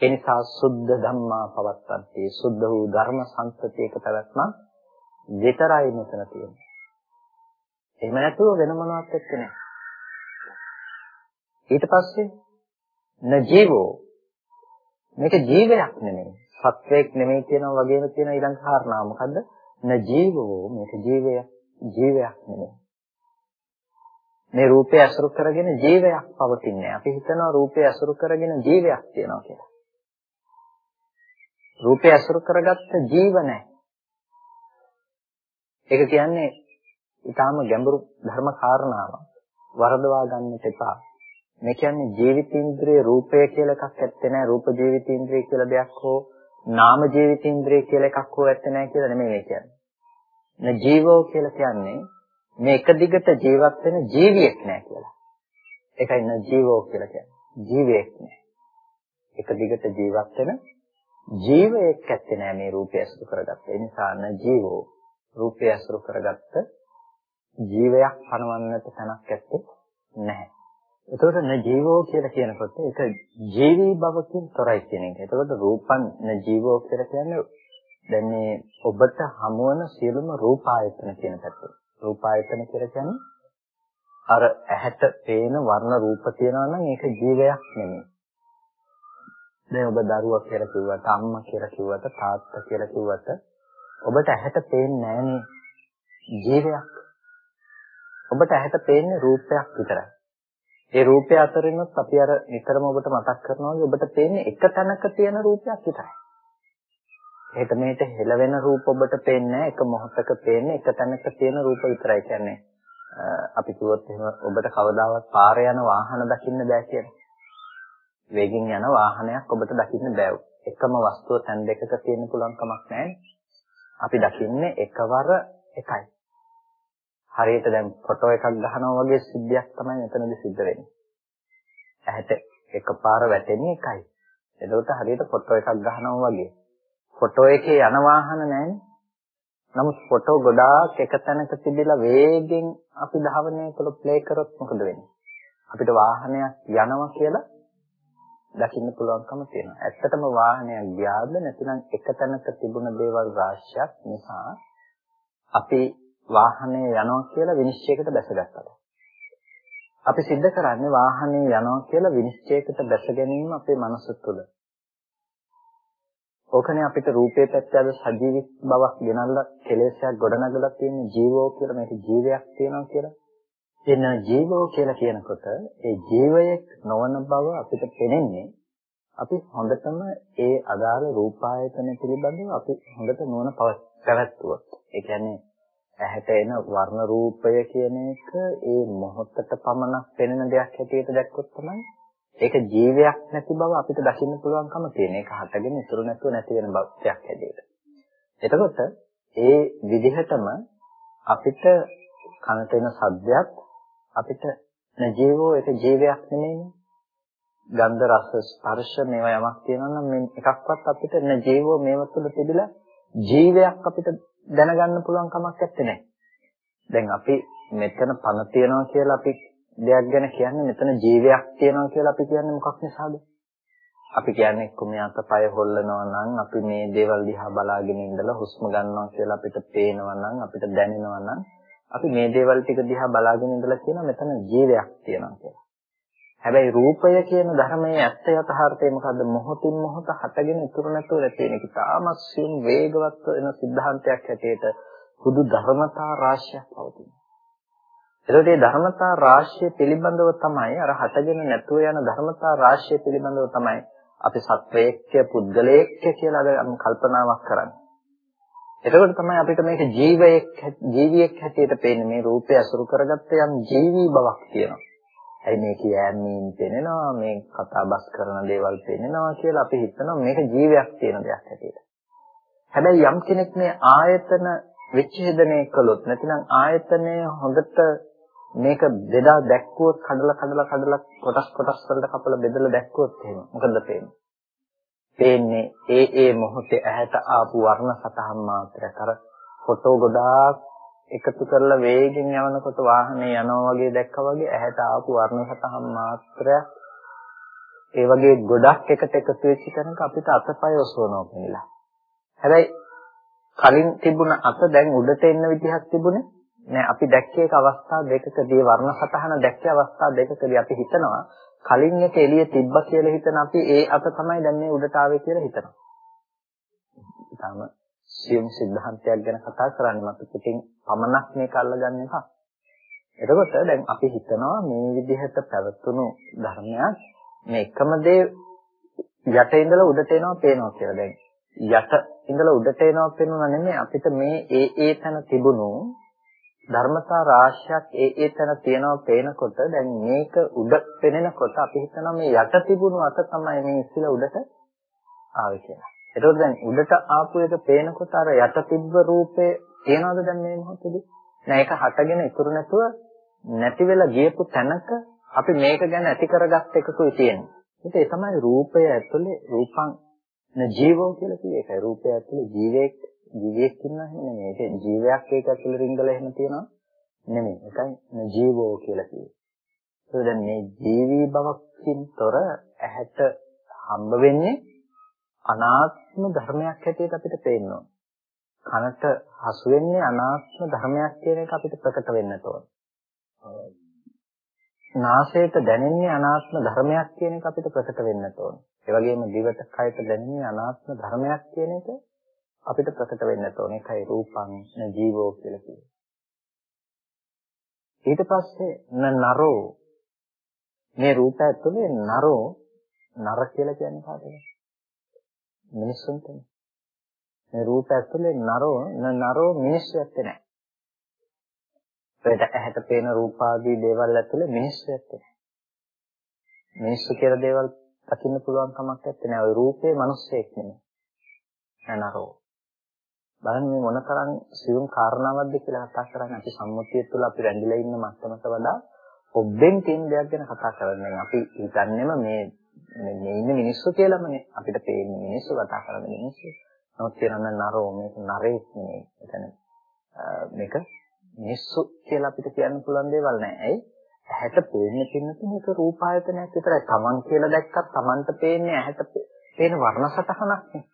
ඒ නිසා සුද්ධ ධම්මා පවත්තන්ති. සුද්ධ වූ ධර්ම සංස්කෘතියක පැවැත්ම විතරයි මෙතන තියෙන්නේ. එහෙම නැතුව වෙන මොනවත් එක්ක නෑ. ඊට පස්සේ න ජීවෝ මේක ජීවයක් නෙමෙයි. සත්වයක් නෙමෙයි කියනවා වගේම තියෙන ඊළඟ කාරණා මොකද්ද? න ජීවෝ මේක ජීවය ජීවයක් නෙමෙයි. මේ රූපය අසුරු කරගෙන ජීවයක් පවතින්නේ. අපි හිතනවා රූපය අසුරු කරගෙන ජීවයක් තියෙනවා කියලා. රූපය අසුරු කරගත්ත ජීව නැහැ. ඒක කියන්නේ ඊටාම ගැඹුරු ධර්ම කාරණාවක්. වරදවා ගන්නට එපා. මේ කියන්නේ ජීවිතේන්ද්‍රයේ රූපය කියලා එකක් ඇත්තේ නැහැ. රූප ජීවිතේන්ද්‍රය කියලා දෙයක් හෝ නාම ජීවිතේන්ද්‍රය කියලා එකක් හෝ ඇත්තේ නැහැ කියලා නෙමෙයි මේ කියන්නේ. න ජීවෝ කියලා කියන්නේ මේ එක දිගට ජීවත් වෙන ජීවියෙක් නැහැ කියලා. ඒකයි න ජීවෝ කියලා කියන්නේ. ජීවියෙක් නැහැ. එක දිගට ජීවත් වෙන ජීවයෙක් ඇත්තේ නැහැ මේ රූපය අසුර කරගත්ත. ඒ නිසා න ජීවෝ රූපය අසුර කරගත්ත ජීවයක් පනවන්නට තැනක් ඇත්තේ නැහැ. එතකොට න ජීවෝ කියලා කියනකොට ඒක ජීවී භවකින් තොරයි කියන එක. එතකොට රූපන් න ජීවෝ කියලා කියන්නේ දැන් මේ ඔබට හමුවන සියලුම රූපායතන කියන පැත්ත. රූපායතන කියලා කියන්නේ අර ඇහැට පේන වර්ණ රූප තියනවා නම් ඒක ජීවයක් නෙමෙයි. දැන් ඔබ දරුවා කියලා කිව්වට අම්මා කියලා කිව්වට තාත්තා කියලා කිව්වට ඔබට ඇහැට පේන්නේ නැහනේ ජීවයක්. ඔබට ඇහැට පේන්නේ රූපයක් විතරයි. ඒ රූපය අතරිනුත් අපි අර නිතරම ඔබට මතක් කරනවා වගේ ඔබට පේන්නේ එක තැනක තියෙන රූපයක් විතරයි. ඒකට මේට හෙළවෙන රූප ඔබට පේන්නේ එක මොහොතක පේන්නේ එක තැනක තියෙන රූප විතරයි. කියන්නේ අපි කිව්වොත් එහෙම ඔබට කවදාවත් පාරේ යන වාහන දකින්න බෑ කියලා. වේගෙන් යන වාහනයක් ඔබට දකින්න බෑ. එකම වස්තුව තැන් දෙකක තියෙන්න පුළුවන් කමක් නැහැ. අපි දකින්නේ එකවර එකයි. හරියට දැන් ෆොටෝ එකක් ගහනවා වගේ සිද්ධියක් තමයි මෙතනදි සිද්ධ වෙන්නේ. ඇහැට එකපාර වැටෙන්නේ එකයි. එතකොට හරියට ෆොටෝ එකක් ගහනවා වගේ. ෆොටෝ එකේ යන වාහන නැහැ. නමුත් ෆොටෝ ගොඩාක් එක තැනක තිබිලා වේගෙන් අපි ධාවනය කළ ප්ලේ කරොත් මොකද වෙන්නේ? අපිට වාහනයක් යනවා කියලා දකින්න පුළුවන්කම තියෙනවා. ඇත්තටම වාහනයක් ගියාද නැතිනම් එක තැනක තිබුණ දේවල් රාශියක් නිසා අපි වාහනේ යනවා කියලා විනිශ්චයකට බැසගත්තා. අපි සිද්ධ කරන්නේ වාහනේ යනවා කියලා විනිශ්චයකට බැස ගැනීම අපේ මනස තුළ. ඕකනේ අපිට රූපේ පැත්තද සජීවී බවක් ගෙනල්ලා කෙලෙසයක් ගොඩනගලා තියෙන ජීවෝ කියලා මේක ජීවයක් තියෙනවා කියලා. එන ජීවෝ කියලා කියනකොට ඒ ජීවයක් නොවන බව අපිට පෙනෙන්නේ අපි හොඳටම ඒ අදාළ රූපායතන පිළිබඳව අපි හොඳට නුවණ පැවැත්වුවොත්. ඒ කියන්නේ ඇහැට එන වර්ණ රූපය කියන එක ඒ මොහොතට පමණක් පෙනෙන දෙයක් හැටියට දැක්කොත් තමයි ඒක ජීවයක් නැති බව අපිට දකින්න පුළුවන්කම තියෙන. ඒක හටගෙන ඉතුරු නැතුව නැති වෙන බවක් හැටියට. එතකොට ඒ විදිහටම අපිට කනට එන සද්දයක් අපිට නජීවෝ ඒක ජීවයක් නෙමෙයිනේ. ගන්ධ රස ස්පර්ශ මේවා යමක් තියෙනවා නම් මේ එකක්වත් අපිට නජීවෝ මේව තුළ තිබිලා ජීවයක් අපිට දැනගන්න පුළුවන් කමක් නැත්තේ. දැන් අපි මෙතන පණ තියනවා කියලා අපි දෙයක් ගැන කියන්නේ මෙතන ජීවයක් තියෙනවා කියලා අපි කියන්නේ මොකක් නිසාද? අපි කියන්නේ කොහේ අතපය හොල්ලනවා නම් අපි මේ දේවල් දිහා බලාගෙන ඉඳලා හුස්ම ගන්නවා කියලා අපිට පේනවා නම් අපිට දැනෙනවා නම් අපි මේ දේවල් ටික දිහා බලාගෙන ඉඳලා කියන මෙතන ජීවයක් තියෙනවා කියලා. හැබැයි රූපය කියන ධර්මයේ ඇත්ත යථාර්ථය මොකද්ද? මොහොතින් මොහොත හටගෙන ඉතුරු නැතුව රැඳෙන එක. තාමත් සියුම් වේගවත් වෙන સિદ્ધාන්තයක් හැටියට හුදු ධර්මතා රාශියක් පවතින. එතකොට මේ ධර්මතා රාශිය පිළිබඳව තමයි අර හටගෙන නැතුව යන ධර්මතා රාශිය පිළිබඳව තමයි අපි සත්වයේක්ය පුද්ගලයේක්ය කියලා කල්පනාවක් කරන්නේ. එතකොට තමයි අපිට මේක ජීවයක් ජීවියෙක් හැටියට පේන්නේ මේ රූපය අසුරු කරගත්ත යම් ජීවී බවක් තියෙනවා. ඇයි මේ කියෑමීන් පෙනෙනවා මේ කතා බස් කරන දේවල් පෙනෙනවා කියලා අපි හිතනවා මේක ජීවයක් තියෙන දෙයක් හැටියට. හැබැයි යම් කෙනෙක් මේ ආයතන විච්ඡේදනය කළොත් නැතිනම් ආයතනය හොඳට මේක බෙදා දැක්කුවොත් කඩලා කඩලා කඩලා කොටස් කොටස් වලට කපලා බෙදලා දැක්කුවොත් එහෙම මොකද පේන්නේ? පේන්නේ ඒ ඒ මොහොතේ ඇහැට ආපු වර්ණ සතහන් මාත්‍රයක්. අර ෆොටෝ ගොඩාක් එකතු කරලා වේගෙන් යනකොට වාහනේ යනවා වගේ දැක්කා වගේ ඇහැට ආපු වර්ණ සතහන් මාත්‍රයක් ඒ වගේ ගොඩක් එකට එකතු වෙච්ච තැනක අපිට අතපය ඔසවනවා කියලා. හැබැයි කලින් තිබුණ අත දැන් උඩට එන්න විදිහක් තිබුණේ නෑ අපි දැක්කේ ඒක අවස්ථා දෙකකදී වර්ණ සටහන දැක්කේ අවස්ථා දෙකකදී අපි හිතනවා කලින් එක එළිය තිබ්බා කියලා හිතන අපි ඒ අත තමයි දැන් මේ උඩට ආවේ කියලා හිතනවා. ඊටම සියුම් સિદ્ધාන්තයක් ගැන කතා කරන්නේ මම පිටින් පමණක් මේක අල්ලගන්න එක. එතකොට දැන් අපි හිතනවා මේ විදිහට පැවතුණු ධර්මයක් මේ එකම දේ යට ඉඳලා උඩට එනවා පේනවා කියලා. දැන් යට ඉඳලා උඩට එනවා පේනවා නෙමෙයි අපිට මේ ඒ ඒ තැන තිබුණු ධර්මතා රාශියක් ඒ ඒ තැන තියෙනවා පේනකොට දැන් මේක උඩ පෙනෙනකොට අපි හිතනවා මේ යට තිබුණු අත තමයි මේ ඉස්සෙල්ලා උඩට ආවේ කියලා. එතකොට දැන් උඩට ආපු එක පේනකොට අර යට තිබ්බ රූපේ තියනවද දැන් මේ මොහොතේදී? නෑ ඒක හටගෙන ඉතුරු නැතුව නැති වෙලා ගියපු තැනක අපි මේක ගැන ඇති කරගත්ත එකකුයි තියෙන්නේ. ඒක ඒ තමයි රූපය ඇතුලේ රූපං න ජීවෝ කියලා කියේ. ඒකයි රූපය ඇතුලේ ජීවයක් ජීවියෙක් ඉන්නවා නෙමෙයි. ඒක ජීවයක් ඒක ඇතුලේ රිංගල එහෙම තියෙනවා නෙමෙයි. ඒකයි න ජීවෝ කියලා කියේ. ඒක දැන් මේ ජීවී බවකින් තොර ඇහැට හම්බ වෙන්නේ අනාත්ම ධර්මයක් හැටියට අපිට පේනවා. කනට හසු වෙන්නේ අනාත්ම ධර්මයක් කියන එක අපිට ප්‍රකට වෙන්න ඕන. නාසයට දැනෙන්නේ අනාත්ම ධර්මයක් කියන එක අපිට ප්‍රකට වෙන්න ඕන. ඒ වගේම දිවට කයට දැනෙන්නේ අනාත්ම ධර්මයක් කියන එක අපිට ප්‍රකට වෙන්න ඕන. ඒකයි රූපං ජීවෝ කියලා කියන්නේ. ඊට පස්සේ නරෝ මේ රූපය ඇතුලේ නරෝ නර කියලා කියන්නේ කාටද? මිනිස්සුන්ටනේ. මේ රූප ඇතුලේ නරෝ නරෝ මිනිස්සු ඇත්තේ නැහැ. ඒකට ඇහැට පේන රූපාදී දේවල් ඇතුලේ මිනිස්සු ඇත්තේ නැහැ. මිනිස්සු කියලා දේවල් දකින්න පුළුවන් කමක් නැත්තේ නෑ. ওই රූපේ මිනිස්සෙක් නෙමෙයි. නරෝ. බලන්න මේ මොනතරම් සියුම් කාරණාවක්ද කියලා කතා කරන්නේ අපි සම්මුතිය තුළ අපි රැඳිලා ඉන්න මට්ටමට වඩා ඔබෙන් තියෙන දෙයක් ගැන කතා කරන්නේ. අපි හිතන්නේම මේ මේ ඉන්න මිනිස්සු කියලාමනේ අපිට පේන්නේ මිනිස්සු කතා කරන මිනිස්සු. නමුත් කියනවා නරෝ මේක නරේක් නෙමෙයි. එතන මේක මිනිස්සු කියලා අපිට කියන්න පුළුවන් දේවල් නෑ. ඇයි? ඇහැට පේන්නේ පින්නතු මේක රූපායතනයක් විතරයි. Taman කියලා දැක්කත් Tamanට පේන්නේ ඇහැට පේන වර්ණ සටහනක් නේ.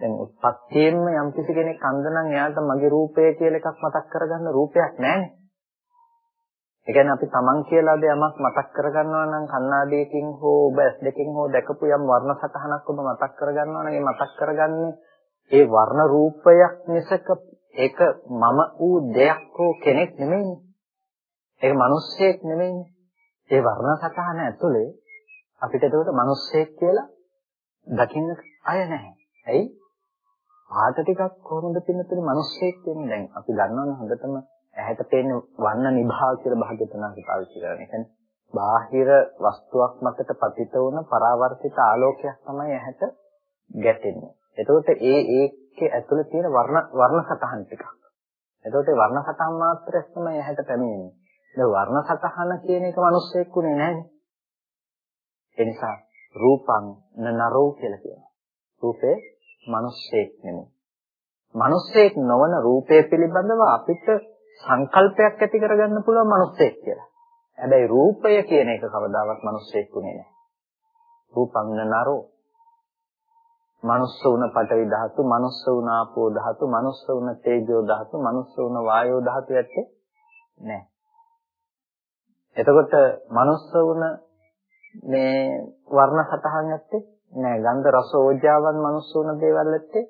දැන් උත්පත්තියෙන්ම යම් කිසි කෙනෙක් අන්ධ නම් එයාට මගේ රූපය කියලා එකක් මතක් කරගන්න රූපයක් නැහැනේ. ඒ කියන්නේ අපි Taman කියලාද යමක් මතක් කරගන්නවා නම් කණ්ණාඩියකින් හෝ ඔබ ඇස් දෙකෙන් හෝ දැකපු යම් වර්ණ සටහනක් ඔබ මතක් කරගන්නවා නම් ඒ මතක් කරගන්නේ ඒ වර්ණ රූපයක් මිසක ඒක මම වූ දෙයක් හෝ කෙනෙක් නෙමෙයිනේ. ඒක මිනිස්සෙක් නෙමෙයිනේ. ඒ වර්ණ සටහන ඇතුලේ අපිට ඒකට මිනිස්සෙක් කියලා දකින්න අය නැහැ. ඇයි? පාට ටිකක් කොහොමද පින්නතුනේ මිනිස්සෙක් කියන්නේ දැන් අපි දන්නවනේ හොඳටම ඇහැට පේන වන්න නිභාව කියලා භාග්‍යතුනාගේ පාවිච්චි කරන්නේ. ඒ කියන්නේ බාහිර වස්තුවක් මතට පතිත වුණ පරාවර්තිත ආලෝකයක් තමයි ඇහැට ගැටෙන්නේ. එතකොට ඒ ඒකේ ඇතුළේ තියෙන වර්ණ වර්ණ සතහන් ටිකක්. එතකොට ඒ වර්ණ සතහන් මාත්‍රයක් තමයි ඇහැට පැමිණෙන්නේ. දැන් වර්ණ සතහන කියන එක මිනිස්සෙක් උනේ නැහැනේ. ඒ නිසා රූපං නනරෝ කියලා කියනවා. රූපේ මිනිස්සෙක් නෙමෙයි. මිනිස්සෙක් නොවන රූපය පිළිබඳව අපිට සංකල්පයක් ඇති කරගන්න පුළුවන් මිනිස්සෙක් කියලා. හැබැයි රූපය කියන එක කවදාවත් මිනිස්සෙක් උනේ නැහැ. රූපං නරෝ. මනුස්ස වුණ පඨවි ධාතු, මනුස්ස වුණ ආපෝ ධාතු, මනුස්ස වුණ තේජෝ ධාතු, මනුස්ස වුණ වායෝ ධාතු ඇත්තේ නැහැ. එතකොට මනුස්ස වුණ මේ වර්ණ සතහන් ඇත්තේ නෑ ගන්ධ රස ඕජාවන් මනුස්ස වුණ දේවල් ඇත්තේ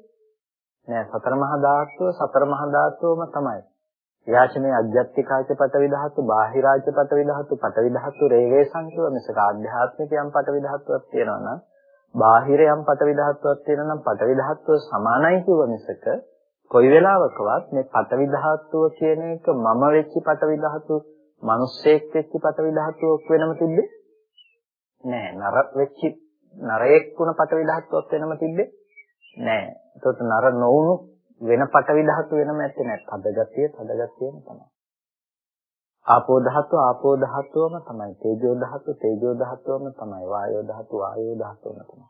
නෑ සතර මහා ධාතුව සතර මහා ධාතුවම තමයි යාචනේ අධ්‍යාත්මිකාච පටවි ධාතු, බාහිරාච පටවි ධාතු, පටවි ධාතු රේවේ සංකව මිසක ආධ්‍යාත්මික යම් පටවි ධාතුවක් තියෙනවා නම් බාහිර යම් පටවි ධාතුවක් තියෙනවා නම් පටවි ධාතුව සමානයි කිව්ව මිසක කොයි වෙලාවකවත් මේ පටවි ධාතුව කියන එක මම වෙච්ච පටවි ධාතුව, මිනිස්සෙක් වෙච්ච පටවි ධාතුවක් වෙනම තිබ්බේ නෑ. නර වෙච්ච නරයෙක් වුණ පටවි ධාතුවක් වෙනම තිබ්බේ නෑ. ඒකට නර නොවුණු වෙන පටවි ධාතු වෙනම ඇත්තේ නැහැ. තද ගතිය තද ගතියම තමයි. ආපෝ ධාතු ආපෝ ධාතුවම තමයි. තේජෝ ධාතු තේජෝ ධාතුවම තමයි. වායෝ ධාතු වායෝ ධාතුවම තමයි.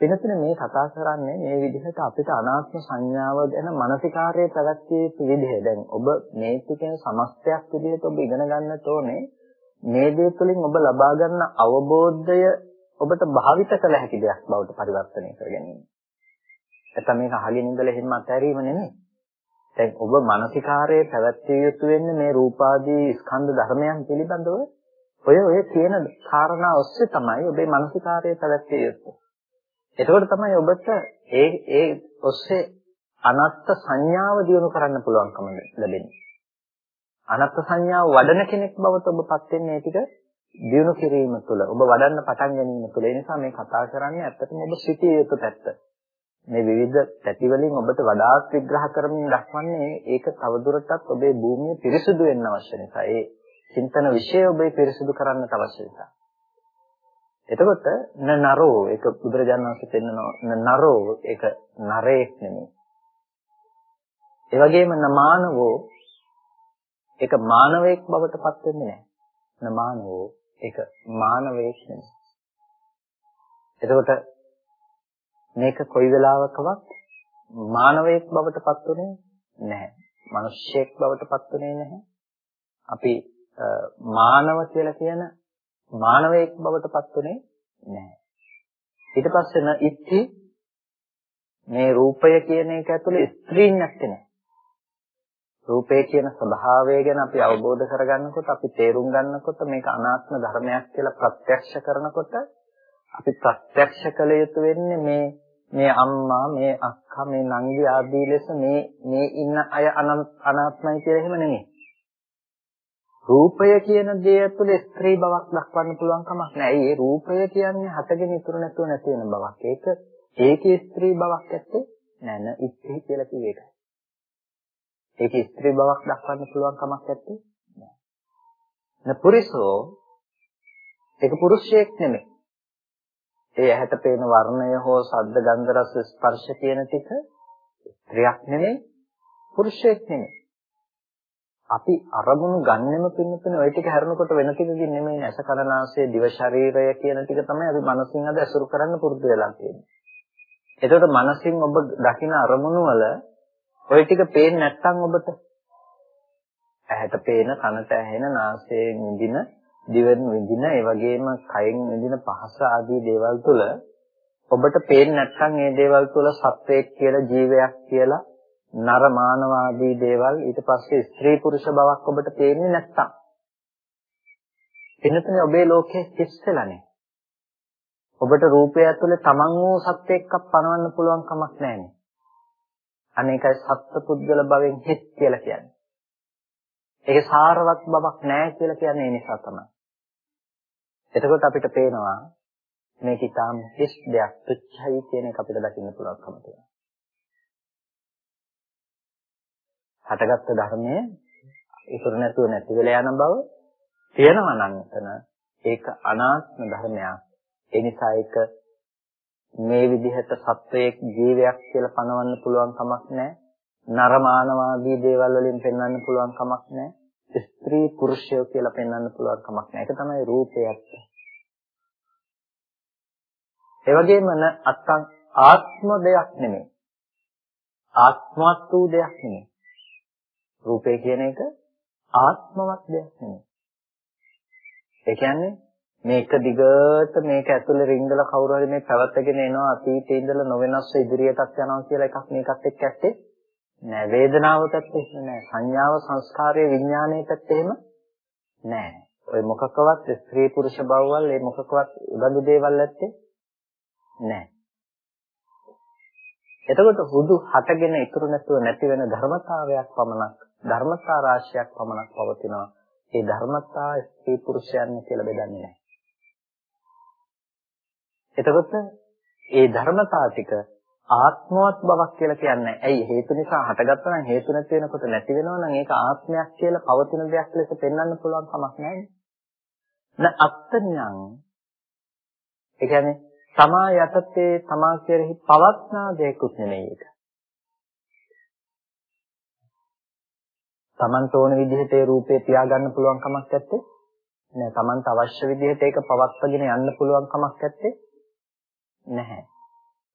වෙනතන මේ කතා කරන්නේ මේ විදිහට අපිට අනාත්ම සංඥාව ගැන මානසිකාර්යය පැවැත්විය යුතු විදිහ. දැන් ඔබ මේ ටිකේ සමස්තයක් විදිහට ඔබ ඉගෙන ගන්නට ඕනේ. මේ දේ තුළින් ඔබ ලබා ගන්න අවබෝධය ඔබට භාවිත කළ හැකි දෙයක් බවට පරිවර්තනය කර ගැනීම. නැත්නම් මේක අහගෙන ඉඳලා එහෙම අත්හැරීම නෙමෙයි. දැන් ඔබ මානසිකාරයේ පැවැත්විය යුතු වෙන්නේ මේ රූපාදී ස්කන්ධ ධර්මයන් පිළිබඳව ඔය ඔය කියන කාරණා ඔස්සේ තමයි ඔබේ මානසිකාරයේ පැවැත්විය යුත්තේ. එතකොට තමයි ඔබට ඒ ඒ ඔස්සේ අනත්ත් සංඥාව දියුණු කරන්න පුළුවන්කම ලැබෙන්නේ. අනත්ත් සංඥාව වඩන කෙනෙක් බවට ඔබපත් වෙන්නේ ටික දියුණු කිරීම තුළ ඔබ වඩන්න පටන් ගැනීම තුළ ඒ නිසා මේ කතා කරන්නේ ඇත්තටම ඔබ සිටිය යුතු පැත්ත. මේ විවිධ පැති වලින් ඔබට වඩාත් විග්‍රහ කරමින් දක්වන්නේ ඒක තවදුරටත් ඔබේ භූමිය පිරිසුදු වෙන්න අවශ්‍ය නිසා. ඒ චින්තන વિષය ඔබේ පිරිසුදු කරන්නට අවශ්‍ය නිසා. එතකොට න නරෝ ඒක බුදුරජාණන් වහන්සේ පෙන්නනවා න නරෝ ඒක නරේක් නෙමෙයි. ඒ වගේම නමානවෝ ඒක මානවයෙක් බවට පත් වෙන්නේ නැහැ. නමානවෝ ඒක මානවයෙක් නෙමෙයි. එතකොට මේක කොයි වෙලාවකවත් මානවයෙක් බවට පත් උනේ නැහැ. මිනිස්සෙක් බවට පත් උනේ නැහැ. අපි මානව කියලා කියන මානවයෙක් බවට පත් උනේ නැහැ. ඊට පස්සේ න ඉත්‍ති මේ රූපය කියන එක ඇතුලේ ස්ත්‍රීන් නැත්තේ නෑ. රූපය කියන ස්වභාවය ගැන අපි අවබෝධ කරගන්නකොට අපි තේරුම් ගන්නකොට මේක අනාත්ම ධර්මයක් කියලා ප්‍රත්‍යක්ෂ කරනකොට අපි ප්‍රත්‍යක්ෂ කළ යුතු වෙන්නේ මේ මේ අම්මා මේ අක්කා මේ නංගි ආදී ලෙස මේ මේ ඉන්න අය අනාත්මයි කියලා එහෙම නෙමෙයි. රූපය කියන දේ ඇතුලේ ස්ත්‍රී බවක් දක්වන්න පුළුවන් කමක් නැහැ. ඒ රූපය කියන්නේ හතගෙන ඉතුරු නැතුව නැති වෙන බවක්. ඒක ඒකේ ස්ත්‍රී බවක් ඇත්තේ නෑ න ඉස්ත්‍රි කියලා කිව්ව එකයි. ඒකේ ස්ත්‍රී බවක් දක්වන්න පුළුවන් කමක් ඇත්තේ නෑ. න පුරිසෝ ඒක පුරුෂයෙක් නෙමෙයි. ඒ ඇහැට පේන වර්ණය හෝ ශබ්ද ගන්ධ රස ස්පර්ශ කියන ටික ස්ත්‍රියක් නෙමෙයි පුරුෂයෙක් නෙමෙයි. අපි අරමුණු ගන්නෙම පින්නතුනේ ওই ටික හැරෙනකොට වෙන ටිකකින් නෙමෙයි ඇස කනනාසය දිව ශරීරය කියන ටික තමයි අපි මනසින් අද අසුරු කරන්න පුරුදු වෙලා තියෙන්නේ. එතකොට මනසින් ඔබ දකින අරමුණු වල ওই ටික පේන්නේ නැත්නම් ඔබට? ඇහැට පේන කනට ඇහෙන නාසයෙන් විඳින දිවෙන් විඳින ඒ වගේම කයෙන් විඳින පහස ආදී දේවල් තුළ ඔබට පේන්නේ නැත්නම් මේ දේවල් තුළ සත්වයක් කියලා ජීවයක් කියලා නර මානව ආදී දේවල් ඊට පස්සේ ස්ත්‍රී පුරුෂ බවක් ඔබට පේන්නේ නැත්නම්? එන්නතනේ ඔබේ ලෝකයේ හිස් වෙලානේ ඔබට රූපය ඇතුලේ තමන් වූ සත්‍යයක් පනවන්න පුළුවන් කමක් නැහැනේ අනේකයි සත්පුද්ගල භවෙන් හිස් කියලා කියන්නේ ඒක සාරවත් බවක් නැහැ කියලා කියන්නේ ඒ නිසා තමයි එතකොට අපිට පේනවා මේක ඊටාම් හිස් දෙයක් තුච්චයි කියන එක අපිට දකින්න පුළුවන්කම තියෙනවා. හටගත්තු ධර්මයේ ඉතුරු නැතුව නැති වෙලා යන බව තියෙනවා නම් එතන ඒක අනාත්ම ධර්මයක්. ඒ නිසා ඒක මේ විදිහට සත්වයක් ජීවයක් කියලා පනවන්න පුළුවන් කමක් නැහැ. නරමානවාදී දේවල් වලින් පෙන්වන්න පුළුවන් කමක් නැහැ. ස්ත්‍රී පුරුෂය කියලා පෙන්වන්න පුළුවන් කමක් නැහැ. ඒක තමයි රූපයත්. ඒ වගේම අත්තං ආත්ම දෙයක් නෙමෙයි. ආත්මවත් වූ දෙයක් නෙමෙයි. රූපය කියන එක ආත්මවත් දෙයක් නෙමෙයි. ඒ කියන්නේ මේක දිගට මේක ඇතුලේ රිංගලා කවුරු හරි මේ පැවතගෙන එනවා අතීතේ ඉඳලා නොවෙනස්ව ඉදිරියටත් යනවා කියලා එකක් මේකත් එක්ක ඇත්තේ නෑ. වේදනාව පැත්තේ නෑ. සංඥාව සංස්කාරයේ විඥානයේ පැත්තේ එහෙම නෑ. ඔය මොකකවත් ස්ත්‍රී පුරුෂ බවවල් ඒ මොකකවත් උගඳු දේවල් ඇත්තේ නෑ. එතකොට හුදු හටගෙන ඉතුරු නැතුව නැති වෙන ධර්මතාවයක් පමණක් ධර්මතා රාශියක් පමණක් පවතිනවා. ඒ ධර්මතා ස්ත්‍රී පුරුෂයන් කියලා බෙදන්නේ නැහැ එතකොට ඒ ධර්මතා ටික ආත්මවත් බවක් කියලා කියන්නේ ඇයි? හේතු නිසා හටගත්තා නම් හේතු නැති වෙනකොට නැති වෙනවා නම් ඒක ආත්මයක් කියලා පවතින දෙයක් ලෙස පෙන්වන්න පුළුවන් කමක් නැහැ න. අත්තඤ්ඤං ඒ කියන්නේ තමා යටතේ තමා කෙරෙහි පවත්නා දෙයක්ුත් නෙමෙයි ඒක. තමන්ට ඕන විදිහට ඒ රූපේ තියාගන්න පුළුවන් කමක් නැත්තේ? නෑ තමන්ට අවශ්‍ය විදිහට ඒක පවත්වාගෙන යන්න පුළුවන් කමක් නැත්තේ? නැහැ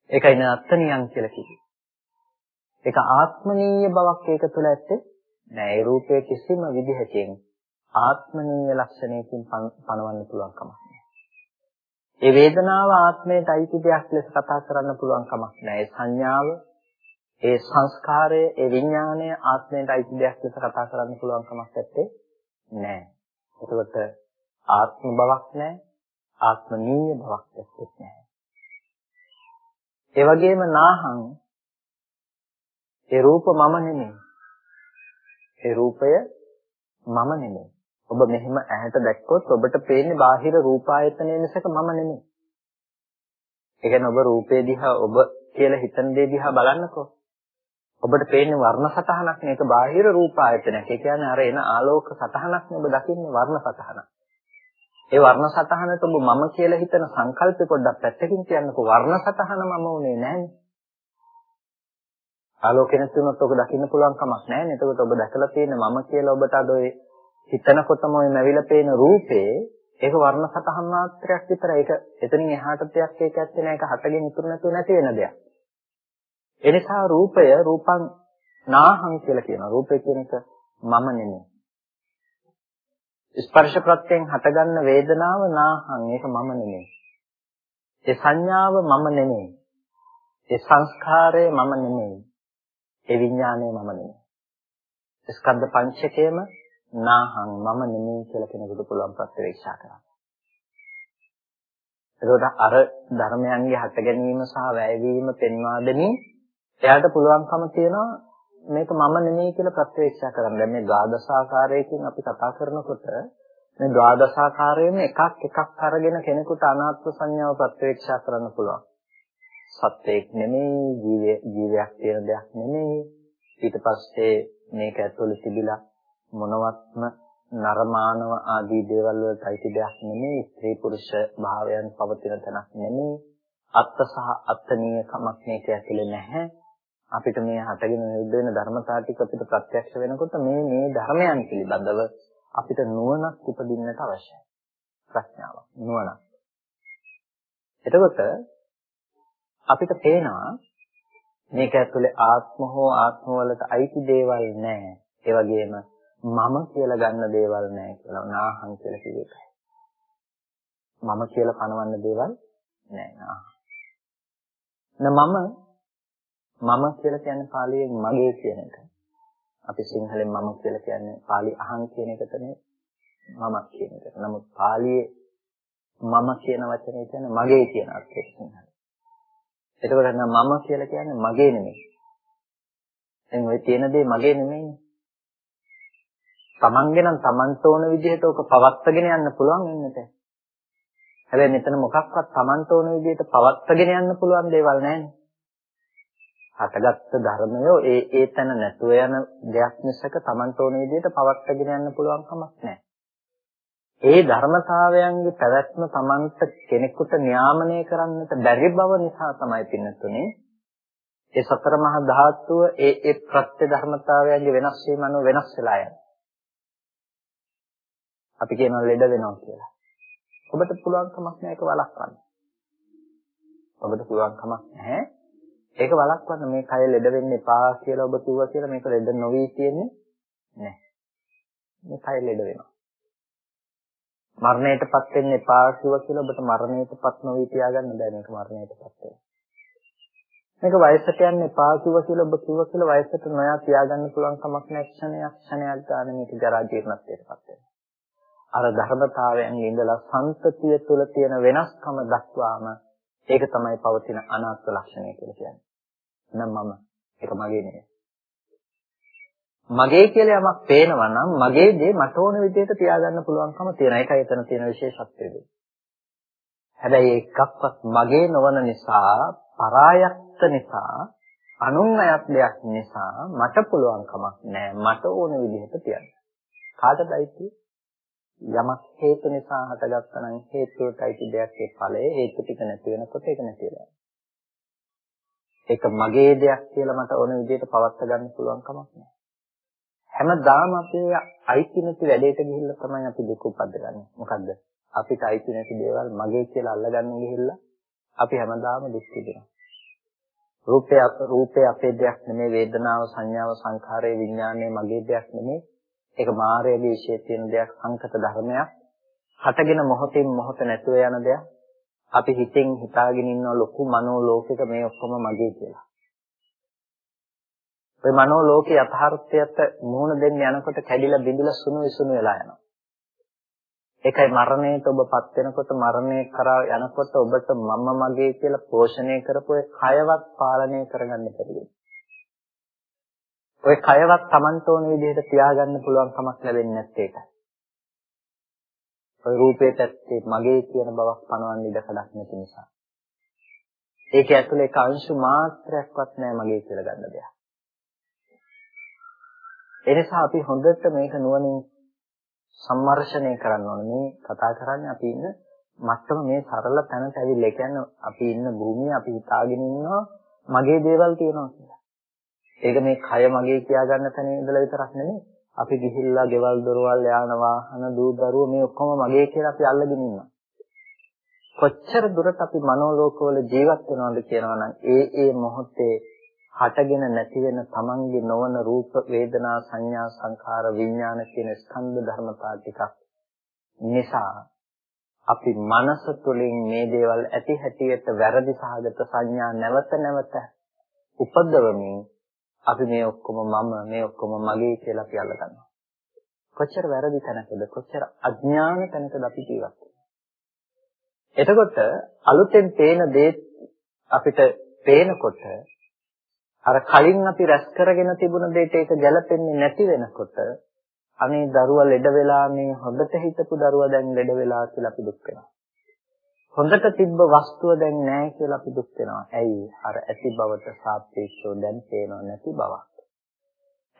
ඒකයි නත්තනියන් කියලා කිව්වේ. ඒක ආත්මනීය බවක් ඒක තුළ ඇත්තේ නෑ. ඒ රූපය කිසිම විදිහකින් ආත්මනීය ලක්ෂණයකින් පනවන්න පුළුවන් කමක් නෑ. ඒ වේදනාව ආත්මයට අයිති දෙයක් ලෙස කතා කරන්න පුළුවන් කමක් නෑ. ඒ සංඥාව, ඒ සංස්කාරය, ඒ විඥාණය ආත්මයට අයිති දෙයක් ලෙස කතා කරන්න පුළුවන් කමක් නැත්තේ නෑ. එතකොට ආත්ම බවක් නෑ. ආත්මනීය බවක් ඇත්තේ නෑ. ඒ වගේම නාහං ඒ රූප මම නෙමෙයි. ඒ රූපය මම නෙමෙයි. ඔබ මෙහෙම ඇහැට දැක්කොත් ඔබට පේන්නේ බාහිර රූපායතනය මිසක මම නෙමෙයි. ඒ කියන්නේ ඔබ රූපේ දිහා ඔබ කියලා හිතන දේ දිහා බලන්නකෝ. ඔබට පේන්නේ වර්ණ සතහනක් නේ. ඒක බාහිර රූපායතනයක්. ඒ කියන්නේ අර එන ආලෝක සතහනක් නේ ඔබ දකින්නේ වර්ණ සතහනක්. ඒ වර්ණ සතහනට ඔබ මම කියලා හිතන සංකල්පේ පොඩ්ඩක් පැත්තකින් තියන්නකෝ වර්ණ සතහන මම උනේ නැහැනේ. ආලෝකේ නැතුනොත් ඔබ දකින්න පුළුවන් කමක් නැහැ. එතකොට ඔබ දැකලා තියෙන මම කියලා ඔබට අද ඔය හිතනකොටම ඔය නැවිලා පේන රූපේ ඒක වර්ණ සතහන් මාත්‍රයක් විතරයි. ඒක එතනින් එහාට දෙයක් ඒක ඇත්තේ නැහැ. ඒක හටගෙන ඉතුරු නැතුව නැති වෙන දෙයක්. එනිසා රූපය රූපං නාහං කියලා කියනවා. රූපය කියන එක මම නෙමෙයි. ස්පර්ශ ප්‍රත්‍යයෙන් හටගන්න වේදනාව නාහං ඒක මම නෙමෙයි. ඒ සංඥාව මම නෙමෙයි. ඒ සංස්කාරය මම නෙමෙයි. ඒ විඥානය මම නෙමෙයි. ස්කන්ධ පංචකයම නාහං මම නෙමෙයි කියලා කෙනෙකුට පුළුවන් ප්‍රත්‍යක්ෂා කරන්න. එතකොට අර ධර්මයන්ගේ හට ගැනීම සහ වැයවීම පෙන්වා දෙමින් එයාට පුළුවන්කම තියෙනවා මේක මම නෙමෙයි කියලා ප්‍රත්‍යක්ෂ කරන්න. දැන් මේ ද්වාදශාකාරයකින් අපි කතා කරනකොට මේ ද්වාදශාකාරයෙම එකක් එකක් අරගෙන කෙනෙකුට අනාත්ම සංඥාව ප්‍රත්‍යක්ෂ කරන්න පුළුවන්. සත්‍යයක් නෙමෙයි, ජීවය ජීවයක් තියෙන දෙයක් නෙමෙයි. ඊට පස්සේ මේක ඇතුළේ තිබිලා මොනවත්ම නරමානව ආදී දේවල් වලට අයිති දෙයක් නෙමෙයි. ස්ත්‍රී පුරුෂ භාවයන් පවතින තැනක් නෙමෙයි. අත්ත සහ අත්තනීය කමක් මේක ඇතුලේ නැහැ. අපිට මේ හටගෙන නිරුද්ධ වෙන ධර්මතා ටික අපිට ප්‍රත්‍යක්ෂ වෙනකොට මේ මේ ධර්මයන් පිළිබඳව අපිට නුවණක් උපදින්නට අවශ්‍යයි. ප්‍රඥාවක් නුවණක්. එතකොට අපිට පේනවා මේක ඇතුලේ ආත්ම හෝ ආත්ම වලට අයිති දේවල් නැහැ. ඒ වගේම මම කියලා ගන්න දේවල් නැහැ කියලා නාහං කියලා කිව්ව එකයි. මම කියලා පනවන්න දේවල් නැහැ නාහං. මම මම කියලා කියන්නේ පාලියෙන් මගේ කියන එක. අපි සිංහලෙන් මම කියලා කියන්නේ පාලි අහං කියන එකටනේ මම කියන එක. නමුත් පාලියේ මම කියන වචනේ කියන්නේ මගේ කියන අර්ථයෙන් සිංහල. එතකොට නම් මම කියලා කියන්නේ මගේ නෙමෙයි. දැන් ওই තියෙන දේ මගේ නෙමෙයිනේ. Tamange නම් Tamanට ඕන විදිහට ඕක පවත්වාගෙන යන්න පුළුවන් වෙන්නට. හැබැයි මෙතන මොකක්වත් Tamanට ඕන විදිහට පවත්වාගෙන යන්න පුළුවන් දේවල් නැහැ. හටගත්තු ධර්මය ඒ ඒ තැන නැතුව යන දෙයක් මිසක Tamanට ඕන විදිහට පවත්වාගෙන යන්න පුළුවන් කමක් නැහැ. ඒ ධර්මතාවයන්ගේ පැවැත්ම Tamanට කෙනෙකුට නියාමනය කරන්නට බැරි බව නිසා තමයි පින්නතුනේ ඒ සතර මහා ධාතුව ඒ ඒ ප්‍රත්‍ය ධර්මතාවයන්ගේ වෙනස් වීම අනුව වෙනස් වෙලා යනවා. අපි කියනවා ලෙඩ වෙනවා කියලා. ඔබට පුළුවන් කමක් නැහැ ඒක වළක්වන්න. ඔබට පුළුවන් කමක් නැහැ ඒක වළක්වන්න මේ කය ලෙඩ වෙන්න එපා කියලා ඔබ කිව්වා කියලා මේක ලෙඩ නොවි තියෙන්නේ නැහැ. මේ කය ලෙඩ වෙනවා. මරණයටපත් වෙන්න එපා කිව්වා කියලා ඔබට මරණයටපත් නොවි තියාගන්න බෑ මේක මරණයටපත් වෙනවා. මේක වයසට යන්න එපා කිව්වා කියලා ඔබ කිව්වා කියලා වයසට නොයා තියාගන්න පුළුවන් කමක් නැහැ ක්ෂණයක් ක්ෂණයක් ගන්න මේක ජරා ජීර්ණත්වයටපත් වෙනවා. අර ධර්මතාවයන් ඉඳලා සංතතිය තුළ තියෙන වෙනස්කම දක්වාම ඒක තමයි පවතින අනාත්ම ලක්ෂණය කියලා කියන්නේ. නම් මම ඒක මගේ නෙවෙයි. මගේ කියලා යමක් පේනවා නම් මගේ දේ මට ඕන විදිහට තියාගන්න පුළුවන්කම තියෙන එකයි එතන තියෙන විශේෂත්වය. හැබැයි එකක්වත් මගේ නොවන නිසා පරායත්ත නිසා අනුන් අයත් දෙයක් නිසා මට පුළුවන් කමක් නැහැ මට ඕන විදිහට තියන්න. කාටද අයිති? යමක් හේතු නිසා හටගත්තා නම් හේතුවට අයිති දෙයක් ඒ ඵලය හේතු ටික නැති වෙනකොට ඒක නැති වෙනවා. ඒක මගේ දෙයක් කියලා මට ඕන විදිහට පවත් ගන්න පුළුවන් කමක් නැහැ. හැමදාම අපේ අයිති නැති වැඩේට ගිහිල්ලා තමයි අපි දුක උපද්දගන්නේ. මොකද්ද? අපිට අයිති නැති දේවල් මගේ කියලා අල්ලගන්න ගිහිල්ලා අපි හැමදාම දුක් විඳිනවා. රූපය රූපය අපේ දෙයක් නෙමෙයි වේදනාව සංඥාව සංඛාරය විඥානය මගේ දෙයක් නෙමෙයි. ඒක මායාවේ විශේෂ තියෙන දෙයක් සංකත ධර්මයක්. හටගෙන මොහොතින් මොහොත නැතුව යන දෙයක්. අපි හිතෙන් හිතාගෙන ඉන්න ලොකු මනෝ ලෝකෙක මේ ඔක්කොම මගේ කියලා. ඔය මනෝ ලෝකේ යථාර්ථයට මුහුණ දෙන්න යනකොට කැඩිලා බිඳිලා සුණු විසුණු වෙලා යනවා. ඒකයි මරණයට ඔබපත් වෙනකොට මරණය කරා යනකොට ඔබට මම මගේ කියලා පෝෂණය කරපු ඒ කයවත් පාලනය කරගන්න බැරි ඔය කයවත් Tamanට ඕන විදිහට තියාගන්න පුළුවන් කමක් ලැබෙන්නේ නැත්තේ ඒකයි. ඔය රූපේ පැත්තේ මගේ කියන බවක් පනවන්න ඉඩ කඩක් නැති නිසා. ඒක ඇතුලේ එක අංශු මාත්‍රයක්වත් නැහැ මගේ කියලා ගන්න දෙයක්. ඒ නිසා අපි හොඳට මේක නුවණින් සම්මර්ෂණය කරන්න ඕනේ. මේ කතා කරන්නේ අපි ඉන්න මට්ටම මේ සරල තැනට ඇවිල්ලා. ඒ කියන්නේ අපි ඉන්න භූමියේ අපි හිතාගෙන ඉන්නවා මගේ දේවල් තියෙනවා කියලා. ඒක මේ කය මගේ කියා ගන්න තැන ඉඳලා විතරක් නෙමෙයි. අපි ගිහිල්ලා ගෙවල් දොරවල් යාන වාහන දූ දරුවෝ මේ ඔක්කොම මගේ කියලා අපි අල්ලගෙන ඉන්නවා. කොච්චර දුරට අපි මනෝලෝකවල ජීවත් වෙනවද කියනවා නම් ඒ ඒ මොහොතේ හටගෙන නැති වෙන තමන්ගේ නොවන රූප වේදනා සංඥා සංඛාර විඥාන කියන ස්කන්ධ ධර්මතා ටිකක් නිසා අපි මනස තුළින් මේ දේවල් ඇති හැටියට වැරදි සහගත සංඥා නැවත නැවත උපදවමින් අපි මේ ඔක්කොම මම මේ ඔක්කොම මගේ කියලා අපි අල්ලගන්නවා. කොච්චර වැරදි තැනකද කොච්චර අඥාන තැනකද අපි ජීවත් එතකොට අලුතෙන් පේන දේ අපිට පේනකොට අර කලින් අපි රැස් කරගෙන තිබුණ දෙයට ඒක ගැලපෙන්නේ නැති වෙනකොට අනේ දරුවා ලෙඩ වෙලා මේ හොඳට හිතපු දරුවා දැන් ලෙඩ වෙලා කියලා අපි දුක් වෙනවා. හොඳට තිබ්බ වස්තුව දැන් නැහැ කියලා අපි දුක් වෙනවා. ඇයි? අර ඇති බවට සාපේක්ෂව දැන් පේනව නැති බවක්.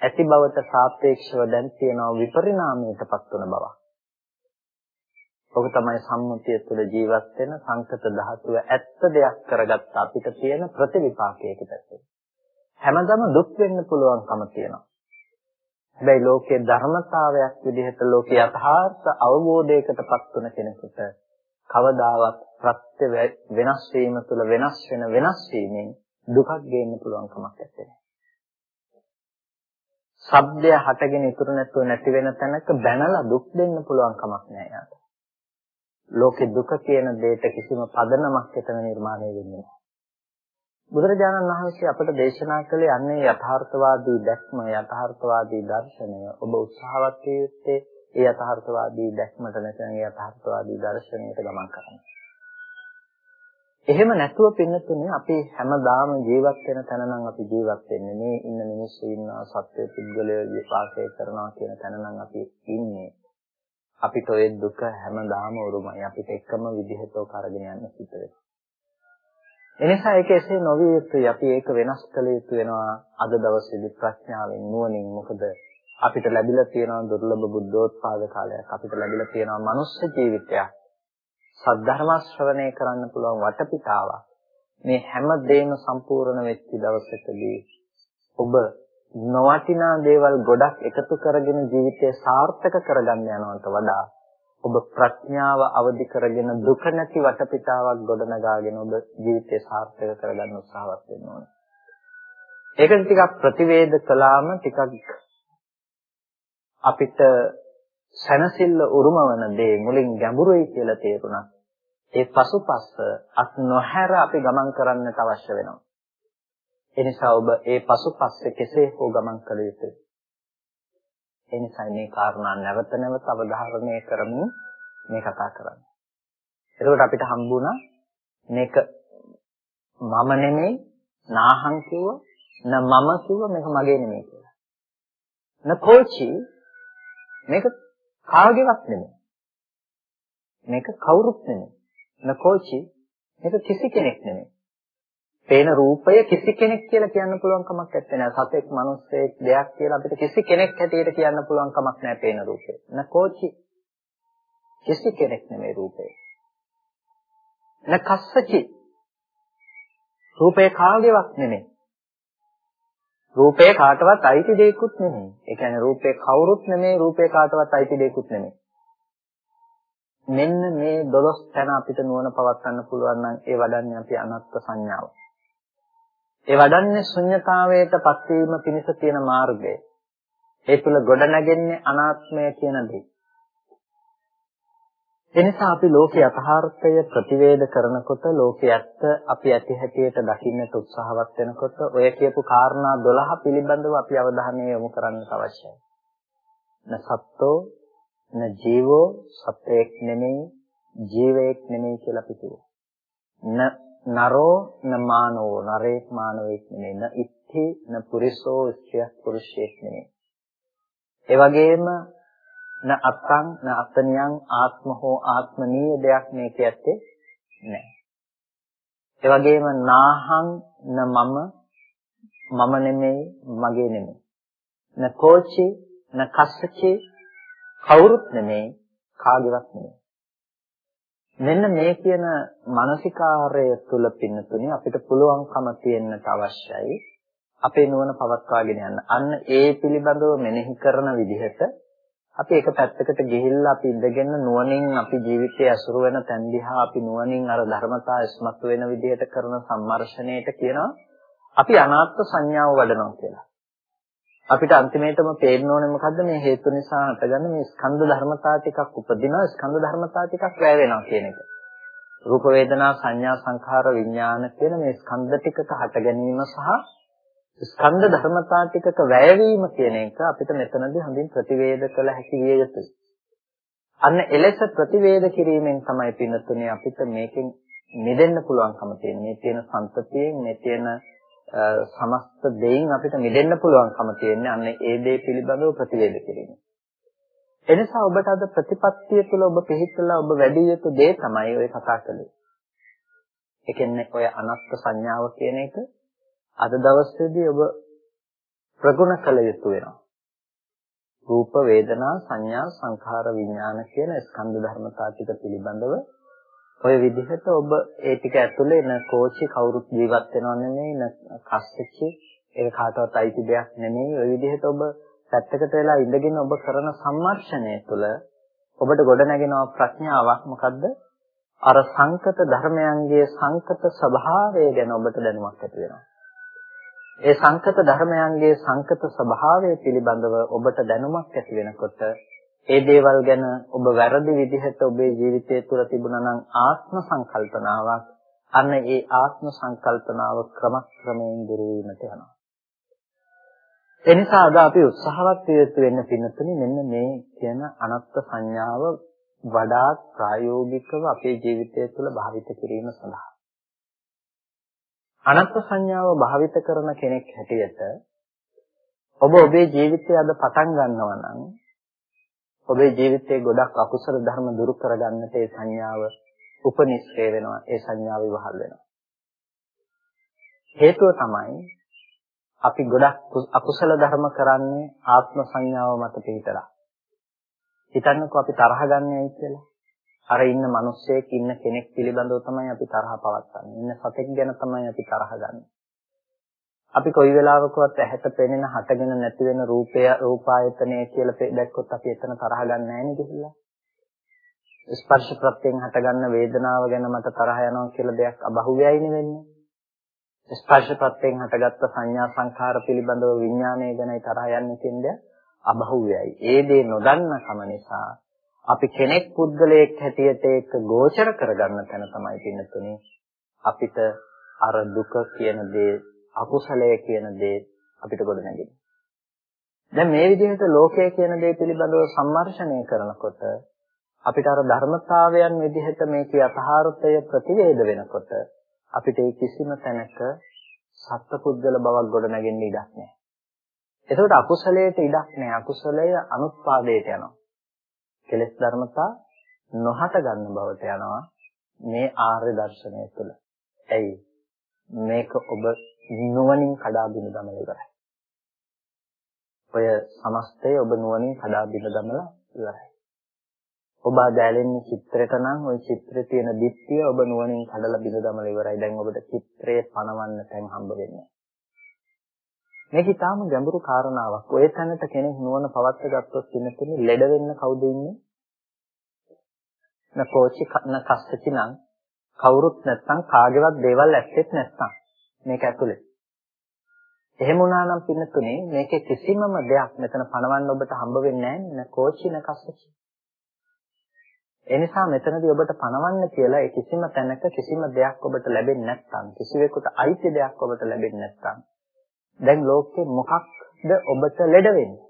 ඇති බවට සාපේක්ෂව දැන් තියෙනවා විපරිණාමයටපත් වන බවක්. ඔක තමයි සම්මුතිය තුළ ජීවත් වෙන සංකත ධාතුව ඇත්ත දෙයක් කරගත්ත අපිට තියෙන ප්‍රතිවිපාකයක පැත්තේ. හැමදම දුක් වෙන්න පුළුවන්කම තියෙනවා. හැබැයි ලෝකයේ ධර්මතාවයක් විදිහට ලෝකයේ යථාර්ථ අවබෝධයකටපත් වන කෙනෙකුට කවදාවත් ප්‍රත්‍ය වෙනස් වීම තුළ වෙනස් වෙන වෙනස් වීමෙන් දුකක් ගේන්න පුළුවන් කමක් නැත්තේ. ශබ්දය හටගෙන ඉතුරු නැතුව නැති වෙන තැනක බැනලා දුක් දෙන්න පුළුවන් කමක් නැහැ යාට. ලෝකේ දුක කියන දෙයට කිසිම පදනමක් එතන නිර්මාණය වෙන්නේ නැහැ. බුදුරජාණන් වහන්සේ අපට දේශනා කළේ අන්නේ යථාර්ථවාදී දැක්ම යථාර්ථවාදී දර්ශනය ඔබ උත්සාහවත් යුත්තේ ඒ යථාර්ථවාදී දැක්මට නැත්නම් ඒ යථාර්ථවාදී දර්ශනයට ගමන් කරන්න. එහෙම නැතුව පින්නතුනේ අපි හැමදාම ජීවත් වෙන තැන නම් අපි ජීවත් වෙන්නේ මේ ඉන්න මිනිස්සු ඉන්නවා සත්‍ය පුද්ගලය විපාකේ කරනවා කියන තැන නම් අපි ඉන්නේ. අපිට ওই දුක හැමදාම උරුමයි. අපිට එකම විදිහට කරගෙන යන්න සිද්ධ වෙනවා. එනිසා ඒක එසේ නොවිය යුතුයි. අපි ඒක වෙනස් කළ යුතු වෙනවා අද දවසේදී ප්‍රඥාවෙන් නුවණින්. මොකද අපිට ලැබිලා තියෙන දුර්ලභ බුද්ධෝත්පාද කාලයක්. අපිට ලැබිලා තියෙන මනුස්ස ජීවිතයක්. සද්ධර්ම ශ්‍රවණය කරන්න පුළුවන් වටපිටාවක්. මේ හැම දෙයක්ම සම්පූර්ණ වෙච්ච දවසකදී ඔබ නොවටිනා දේවල් ගොඩක් එකතු කරගෙන ජීවිතය සාර්ථක කරගන්න යනවට වඩා ඔබ ප්‍රඥාව අවදි කරගෙන දුක නැති වටපිටාවක් ගොඩනගාගෙන ඔබ ජීවිතය සාර්ථක කරගන්න උත්සාහවත් වෙන්න ඕනේ. ඒක ටිකක් ප්‍රතිවේද කළාම ටිකක් අපිට සනසිල්ල උරුමවන දේ මුලින් ගැඹුරුයි කියලා තේරුණා. ඒ පසුපස්ස අත් නොහැර අපි ගමන් කරන්නට අවශ්‍ය වෙනවා. ඒ නිසා ඔබ ඒ පසුපස්සේ කෙසේ හෝ ගමන් කළ යුතුයි. ඒ නිසා මේ කාරණා නැවත නැවත අවධාරණය කරමින් මේ කතා කරන්නේ. එතකොට අපිට හම්බුණා මේක මම නෙමෙයි නාහං කිව්ව න මම කිව්ව මේක මගේ නෙමෙයි කියලා. න කෝචි මේක කාගේවත් නෙමෙයි. මේක කවුරුත් නෙමෙයි. න කෝචි මේක කිසි කෙනෙක් නෙමෙයි. පේන රූපය කිසි කෙනෙක් කියලා කියන්න පුළුවන් කමක් නැත්තේ. සතෙක්, මිනිස්සෙක්, දෙයක් කියලා අපිට කිසි කෙනෙක් හැටියට කියන්න පුළුවන් කමක් නැහැ පේන රූපය. නකෝචි කිසි කෙනෙක් නෙමෙයි රූපය. නකස්සචි රූපේ කාගේවත් නෙමෙයි. රූපේ කාටවත් අයිති දෙයක්ුත් නෙමෙයි. ඒ කියන්නේ රූපේ කවුරුත් නෙමෙයි, රූපේ කාටවත් අයිති දෙයක්ුත් නෙමෙයි. මෙන්න මේ 12 තැන අපිට නුවණ පවත්වන්න පුළුවන් නම් ඒ වඩන්නේ අපි අනත්ත් සංඥාව. ඒ වඩන්නේ ශුන්්‍යතාවයට පත්වීම පිණිස තියෙන මාර්ගය. ඒ තුල ගොඩනැගෙන්නේ අනාත්මය කියන දේ. එනිසා අපි ලෝකේ යථාර්ථය ප්‍රතිවේද කරනකොට ලෝකයේ ඇත්ත අපි ඇති හැටියට දකින්නට උත්සාහවත් වෙනකොට ඔය කියපු කාරණා 12 පිළිබඳව අපි අවධානය යොමු කරන්න අවශ්‍යයි. න සත්තෝ න ජීවෝ සත්‍යයක් නෙමෙයි ජීවයක් නෙමෙයි කියලා අපි කියනවා. න නරෝ න මානෝ නරේක් මානවෙක් නෙමෙයි න ඉත්ති න පුරිසෝ ස්ත්‍රියක් පුරුෂයෙක් නෙමෙයි ඒ වගේම න අත්තං න අතනියං ආත්ම හෝ ආත්මනීය දෙයක් මේක ඇත්තේ නැහැ ඒ වගේම නාහං න මම මම නෙමෙයි මගේ නෙමෙයි න කෝචි න කස්සචි කවුරුත් නෙමෙයි කාගේවත් නෙමෙයි. මෙන්න මේ කියන මානසිකාර්යය තුල පින්නතුනි අපිට පුළුවන්කම තියෙන්නට අවශ්‍යයි අපේ නුවණ පවත්වාගෙන යන්න. අන්න ඒ පිළිබඳව මෙනෙහි කරන විදිහට අපි එක පැත්තකට ගිහිල්ලා අපි ඉඳගෙන නුවණින් අපි ජීවිතයේ අසුරු වෙන තැන් දිහා අපි නුවණින් අර ධර්මතා ඉස්මතු වෙන විදිහට කරන සම්මර්ෂණයට කියනවා අපි අනාත්ම සංඥාව වඩනවා කියලා. අපිට අන්තිමේටම පේන්න ඕනේ මොකද්ද මේ හේතු නිසා හටගන්න මේ ස්කන්ධ ධර්මතා ටිකක් උපදිනවා ස්කන්ධ ධර්මතා ටිකක් වැය වෙනවා කියන එක. රූප වේදනා සංඥා සංඛාර විඥාන කියන මේ ස්කන්ධ ටිකක හට ගැනීම සහ ස්කන්ධ ධර්මතා ටිකක වැයවීම කියන එක අපිට මෙතනදී හොඳින් ප්‍රතිවේද කළ හැකි විය යුතුයි. අන්න එලෙස ප්‍රතිවේද කිරීමෙන් තමයි පින්නතුනේ අපිට මේකෙන් මිදෙන්න පුළුවන්කම තියෙන්නේ. මේ තියෙන සම්පතියෙන් මේ තියෙන සමස්ත දෙයින් අපිට මිදෙන්න පුළුවන්කම තියෙන්නේ. අන්න ඒ දේ පිළිබඳව ප්‍රතිවේද කිරීම. එනිසා ඔබට අද ප්‍රතිපත්තිය තුළ ඔබ පිළිහිලා ඔබ වැඩි යුතු දේ තමයි ඔය කතා කළේ. ඒ කියන්නේ ඔය අනත්ත් සංඥාව කියන එක අද දවසේදී ඔබ ප්‍රගුණ කළ යුතු වෙනවා. රූප වේදනා සංඥා සංඛාර විඥාන කියන ස්කන්ධ ධර්මතා ටික පිළිබඳව ඔය විදිහට ඔබ ඒ ටික ඇතුලේ න කෝචි කවුරුත් ජීවත් වෙනව නෙමෙයි න කස්සච්චි ඒක කාටවත් අයිති දෙයක් නෙමෙයි. ඔය විදිහට ඔබ පැත්තකට වෙලා ඉඳගෙන ඔබ කරන සම්මර්ෂණය තුළ ඔබට ගොඩනගෙනවා ප්‍රඥාවක් මොකද්ද? අර සංකත ධර්මයන්ගේ සංකත ස්වභාවය ගැන ඔබට දැනුමක් ඇති වෙනවා. ඒ සංකත ධර්මයන්ගේ සංකත ස්වභාවය පිළිබඳව ඔබට දැනුමක් ඇති වෙනකොට ඒ දේවල් ගැන ඔබ වැරදි විදිහට ඔබේ ජීවිතය තුළ තිබුණා නම් ආත්ම සංකල්පනාවක් අන්න ඒ ආත්ම සංකල්පනාව ක්‍රමක්‍රමයෙන් දුරු වීමට යනවා. එනිසා අද අපි උත්සාහවත් වෙන්න වෙන්න පින්නතුනි මෙන්න මේ කියන අනත්ත් සංඥාව වඩාත් ප්‍රායෝගිකව අපේ ජීවිතය තුළ භාවිත කිරීම සඳහා අනත්ත් සංඥාව භාවිත කරන කෙනෙක් හැටියට ඔබ ඔබේ ජීවිතය අද පටන් ගන්නවා නම් ඔබේ ජීවිතයේ ගොඩක් අකුසල ධර්ම දුරු කරගන්නට ඒ සංඥාව උපනිශ්‍රේ වෙනවා ඒ සංඥාව විවහල් වෙනවා. හේතුව තමයි අපි ගොඩක් අකුසල ධර්ම කරන්නේ ආත්ම සංඥාව මත පිටලා හිතන්නකෝ අපි තරහ ගන්නයි කියලා. අර ඉන්න මිනිස්සෙක් ඉන්න කෙනෙක් පිළිබඳව තමයි අපි තරහ පවත්න්නේ. ඉන්න සතෙක් ගැන තමයි අපි තරහ ගන්නේ. අපි කොයි වෙලාවකවත් ඇහැට පෙනෙන හටගෙන නැති වෙන රූපය රූපායතනය කියලා දැක්කොත් අපි එතන තරහ ගන්න නැහැ නේද කියලා. ස්පර්ශ ප්‍රත්‍යයෙන් හටගන්න වේදනාව ගැන මට තරහ යනවා කියලා දෙයක් අබහුවයයි නෙවෙන්නේ. ස්පර්ශ ප්‍රත්‍යයෙන් හටගත්ත සංඥා සංඛාර පිළිබඳව විඥානය ගැනයි තරහ යන්නේ කියන දේ අබහුවයයි. ඒ දේ නොදන්න කම නිසා අපි කෙනෙක් පුද්ගලයෙක් හැටියට ඒක ගෝචර කරගන්න තැන තමයි පින්නතුනේ අපිට අර දුක කියන දේ අකුසලය කියන දේ අපිට ගොඩ නැගෙන්නේ. දැන් මේ විදිහට ලෝකය කියන දේ පිළිබඳව සම්මර්ෂණය කරනකොට අපිට අර ධර්මතාවයන් විදිහට මේක යථාර්ථය ප්‍රතිවේද වෙනකොට අපිට ඒ කිසිම තැනක සත්පුද්ගල බවක් ගොඩ නැගෙන්න ඉඩක් නැහැ. එතකොට අකුසලයට ඉඩක් නැහැ. අකුසලය අනුත්පාදයට යනවා. කෙලෙස් ධර්මතා නොහට ගන්න බවට යනවා මේ ආර්ය දර්ශනය තුළ. ඇයි? මේක ඔබ නුවණින් කඩා බිඳ දමලා ඉවරයි. ඔය සමස්තය ඔබ නුවණින් කඩා බිඳ දමලා ඉවරයි. ඔබ දැලෙන්නේ චිත්‍රයට නම් ওই චිත්‍රයේ තියෙන දිට්ඨිය ඔබ නුවණින් කඩලා බිඳ දමලා ඉවරයි. දැන් ඔබට චිත්‍රයේ පණවන්න තැන් හම්බ වෙන්නේ. මේක ඊටාම ගැඹුරු කාරණාවක්. ඔය තැනට කෙනෙක් නුවණ පවත් ගත්තොත් ඉන්නතුනේ ලෙඩ වෙන්න කවුද ඉන්නේ? නකෝචි කන කස්සචි නම් කවුරුත් නැත්තම් කාගේවත් දේවල් ඇත්තෙත් නැත්තම් මේක ඇතුලේ. එහෙම වුණා නම් පින්නතුනේ මේකේ කිසිමම දෙයක් මෙතන පණවන්න ඔබට හම්බ වෙන්නේ නැහැ නේ නකෝචි නකස්සචි. ඒ නිසා මෙතනදී ඔබට පණවන්න කියලා ඒ කිසිම තැනක කිසිම දෙයක් ඔබට ලැබෙන්නේ නැත්නම් කිසිවෙකුට අයිති දෙයක් ඔබට ලැබෙන්නේ නැත්නම් දැන් ලෝකේ මොකක්ද ඔබට ලෙඩ වෙන්නේ?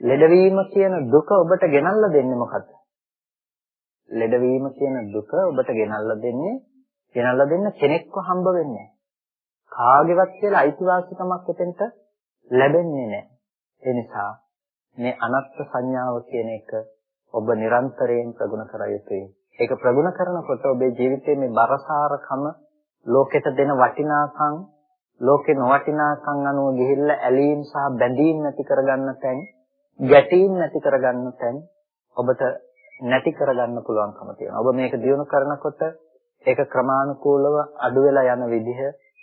ලෙඩවීම කියන දුක ඔබට ගෙනල්ලා දෙන්නේ මොකද්ද? ලෙඩවීම කියන දුක ඔබට ගෙනල්ලා දෙන්නේ ගෙනල්ලා දෙන්න කෙනෙක්ව හම්බ වෙන්නේ කාගේවත් කියලා අයිතිවාසිකමක් එතෙන්ට ලැබෙන්නේ නැහැ. ඒ නිසා මේ අනත්ත් සංඥාව කියන එක ඔබ නිරන්තරයෙන් ප්‍රගුණ කර යුතුයි. ඒක ප්‍රගුණ කරනකොට ඔබේ ජීවිතයේ මේ බරසාරකම ලෝකෙට දෙන වටිනාකම් ලෝකේ නොවටිනාකම් අනුව ගිහිල්ලා ඇලීම් සහ බැඳීම් නැති කරගන්න තැන් ගැටීම් නැති කරගන්න තැන් ඔබට නැති කරගන්න පුළුවන්කම තියෙනවා. ඔබ මේක දියුණු කරනකොට ඒක ක්‍රමානුකූලව අඩු වෙලා යන විදිහ,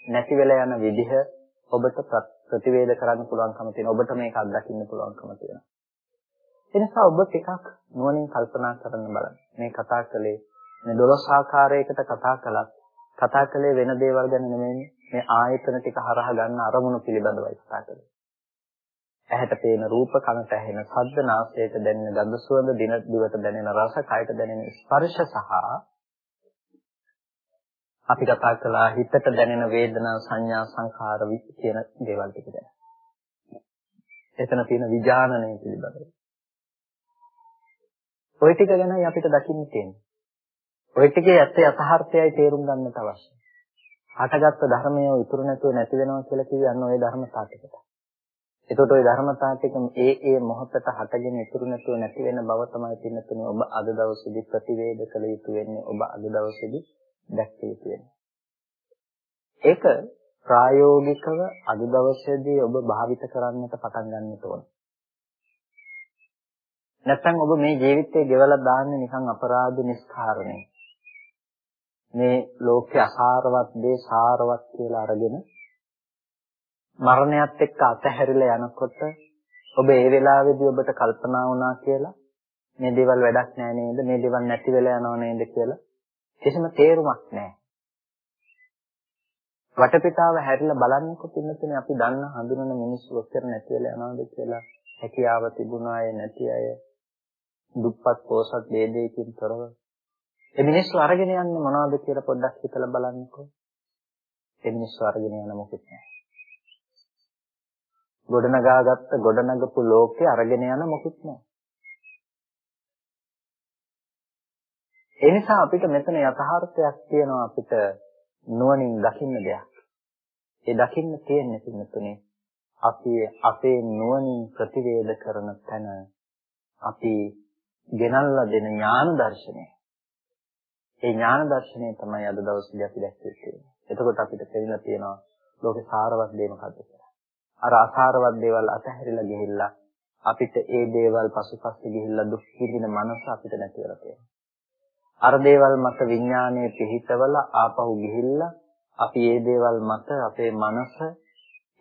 නැති වෙලා යන විදිහ ඔබට ප්‍රතිවේද කරන්න පුළුවන්කම තියෙනවා. ඔබට මේක අත්දකින්න පුළුවන්කම තියෙනවා. ඒ නිසා ඔබ ටිකක් නුවණින් කල්පනා කරන්න බලන්න. මේ කතා කළේ මේ 12 ආකාරයකට කතා කළත් කතා කළේ වෙන දේවල් ගැන නෙමෙයි මේ ආයතන ටික හරහා ගන්න අරමුණු පිළිබඳවයි කතා කළේ. ඇහැට පේන රූප, කනට ඇහෙන ශබ්ද, නාසයට දැනෙන ගඳ සුවඳ, දින දිවට දැනෙන රස, කයට දැනෙන ස්පර්ශ සහ අපි කතා කළා හිතට දැනෙන වේදනා, සංඥා, සංඛාර කියන දේවල් ටික දැන. එතන තියෙන විඥානනය පිළිබඳව. ওই ටික ගැනයි අපිට දකින්න තියෙන්නේ. ওই ටිකේ ඇත්ත යථාර්ථයයි තේරුම් ගන්නට අවශ්‍යයි. හටගත්තු ධර්මය ඉතුරු නැතුව නැති වෙනවා කියලා කියන්නේ ওই ධර්මතා ටිකට. එතකොට ওই ධර්මතා ටික ඒ ඒ මොහොතට හටගෙන ඉතුරු නැතුව නැති වෙන බව තමයි පින්නතුනේ ඔබ අද දවසේදී ප්‍රතිවේද කළ යුතු වෙන්නේ. ඔබ අද දවසේදී දැක්ක යුතු වෙන්නේ. ඒක ප්‍රායෝගිකව අද දවසේදී ඔබ භාවිත කරන්නට පටන් ගන්නට ඕන. නැත්නම් ඔබ මේ ජීවිතේ ගෙවලා දාන්නේ නිකන් අපරාධ නිස්කාරණේ. මේ ලෝකේ අසාරවත් දේ සාරවත් කියලා අරගෙන මරණයත් එක්ක අතහැරිලා යනකොට ඔබ ඒ වෙලාවේදී ඔබට කල්පනා වුණා කියලා මේ දේවල් වැඩක් නෑ නේද? මේ දේවල් නැති වෙලා යනව නේද කියලා කිසිම තේරුමක් නෑ වටපිටාව හැරිලා බලන්නකො පින්නතුනේ අපි දන්න හඳුනන මිනිස්සු ඔච්චර නැති වෙලා යනවද කියලා හැකියාව තිබුණ අය නැති අය දුප්පත් පොසත් ભેදයකින් තොරව ඒ මිනිස්සු අරගෙන යන්නේ මොනවද කියලා පොඩ්ඩක් හිතලා බලන්නකෝ. ඒ මිනිස්සු අරගෙන යන මොකුත් නැහැ. ගොඩනගාගත්ත ගොඩනගපු ලෝකේ අරගෙන යන මොකුත් නැහැ. ඒ නිසා අපිට මෙතන යථාර්ථයක් තියෙනවා අපිට නුවණින් දකින්න දෙයක්. ඒ දකින්න තියෙන්නේ පින්නතුනේ අපි අපේ නුවණින් ප්‍රතිවේද කරන තැන අපි ගෙනල්ලා දෙන ඥාන දර්ශනය. ඒ ඥාන දර්ශනය තමයි අද දවසේදී අපි දැක්කේ. එතකොට අපිට තේරෙලා තියෙනවා ලෝකේ සාරවත් දේ මොකද්ද කියලා. අර අසාරවත් දේවල් අතහැරිලා ගිහිල්ලා අපිට ඒ දේවල් පසුපස්සේ ගිහිල්ලා දුක් විඳින මනස අපිට නැති වෙලා තියෙනවා. අර දේවල් මත විඥානයේ පිහිටවල ආපහු ගිහිල්ලා අපි ඒ දේවල් මත අපේ මනස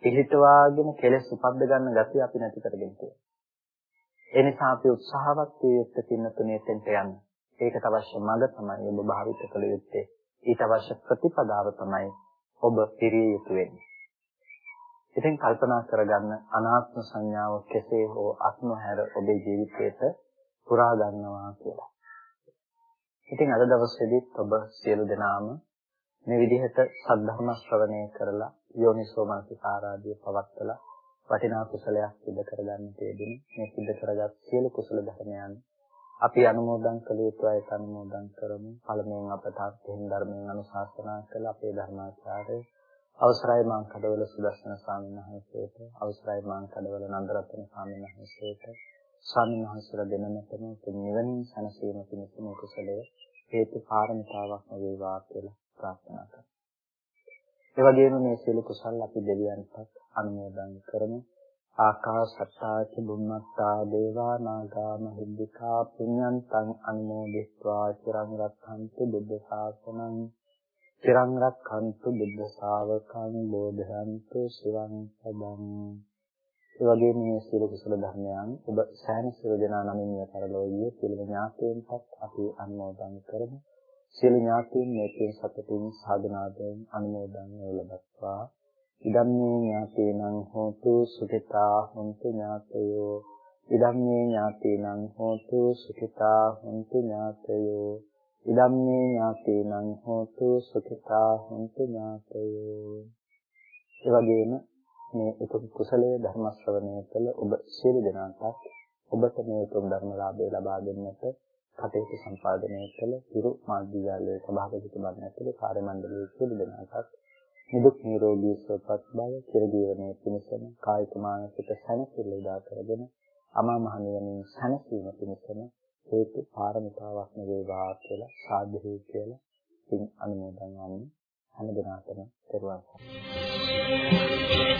පිහිටවාගෙන කෙලෙස් උපද්ද ගන්න ගතිය අපි නැති කරගෙන තියෙනවා. ඒ නිසා අපි උත්සාහවත් වේ යුත්තේ පින්න තුනේ තෙන්ට යන්න. ඒකට අවශ්‍ය මඟ තමයි ඔබ භාවිත කළ යුත්තේ. ඊට අවශ්‍ය ප්‍රතිපදාව තමයි ඔබ පිරිය යුතු වෙන්නේ. ඉතින් කල්පනා කරගන්න අනාත්ම සංඥාව කෙසේ හෝ අත්නොහැර ඔබේ ජීවිතයට පුරා ගන්නවා කියලා. ඉතින් අද දවසේදීත් ඔබ සියලු දෙනාම මේ විදිහට සද්ධර්ම ශ්‍රවණය කරලා යෝනිසෝ මනසිකාරාදී පවත්වලා වටිනා කුසලයක් සිදු කරගන්න තියෙදින මේ සිදු කරගත් සියලු කුසල ධර්මයන් අපි අනුමෝදන් කළ යුතු අයට අනුමෝදන් කරමු. පළමුවෙන් අපට අර්ථයෙන් ධර්මයෙන් අනුශාසනා කළ අපේ ධර්මාචාර්ය අවසරයි මාං කඩවල සුදස්සන ස්වාමීන් වහන්සේට අවසරයි මාං කඩවල නන්දරත්න ස්වාමීන් වහන්සේට ස්වාමීන් වහන්සේලා දෙනමතම නිවනින් සැනසීම පිණිස මේ කුසලය හේතු කාරණතාවක් වේවා කියලා ප්‍රාර්ථනා කරමු. ඒ වගේම මේ සියලු කුසල් අපි දෙවියන්ටත් අනුමෝදන් කරමු. ආකාශත්තාච බුම්මත්තා දේවා නාග මහිද්దికා පුඤ්ඤන්තං අනුමෝදිත්වා චිරං රක්ඛන්තු බුද්ධ ශාසනං චිරං රක්ඛන්තු බුද්ධ ශාවකං බෝධයන්තු සිවං සදං. ඒ වගේම මේ සියලු කුසල ධර්මයන් ඔබ සෑම සියලු දෙනා නමින් මේ පරිලෝකීය සියලු ඥාතීන්ටත් අපි අනුමෝදන් කරමු. සියලු ඥාතීන් මේ පින් සතුටින් සාධනාවෙන් අනුමෝදන් ලබත්වා ඉදම්මේ ඥාතේනං හෝතු සුඛිතා හොන්තු ඥාතයෝ. ඉදම්මේ ඥාතේනං හෝතු සුඛිතා හොන්තු ඥාතයෝ. ඉදම්මේ ඥාතේනං හෝතු සුඛිතා හොන්තු ඥාතයෝ. ඒ වගේම මේ උතුම් කුසලයේ ධර්ම ශ්‍රවණය කළ ඔබ සියලු දෙනාට ඔබට මේ උතුම් ධර්මලාභය ලබා දෙන්නට කටයුතු සම්පාදනය කළ හිරු මාධ්‍යාලයේ සභාපතිතුමන් ඇතුළු කාර්ය මණ්ඩලයේ සියලු දෙනාටත් නිදුක් නිරෝගී සුවපත් බව චිරජීවනයේ පිණිසම කායික මානසික සැනසෙල්ල උදා කරගෙන අමා මහ නිවනින් සැනසීම පිණිසම හේතු පාරමිතාවක් වේවා කියලා සාදු කියලා පින් අනුමෝදන් වන්නේ හැම දිනකටම පෙරවන්. Thank you.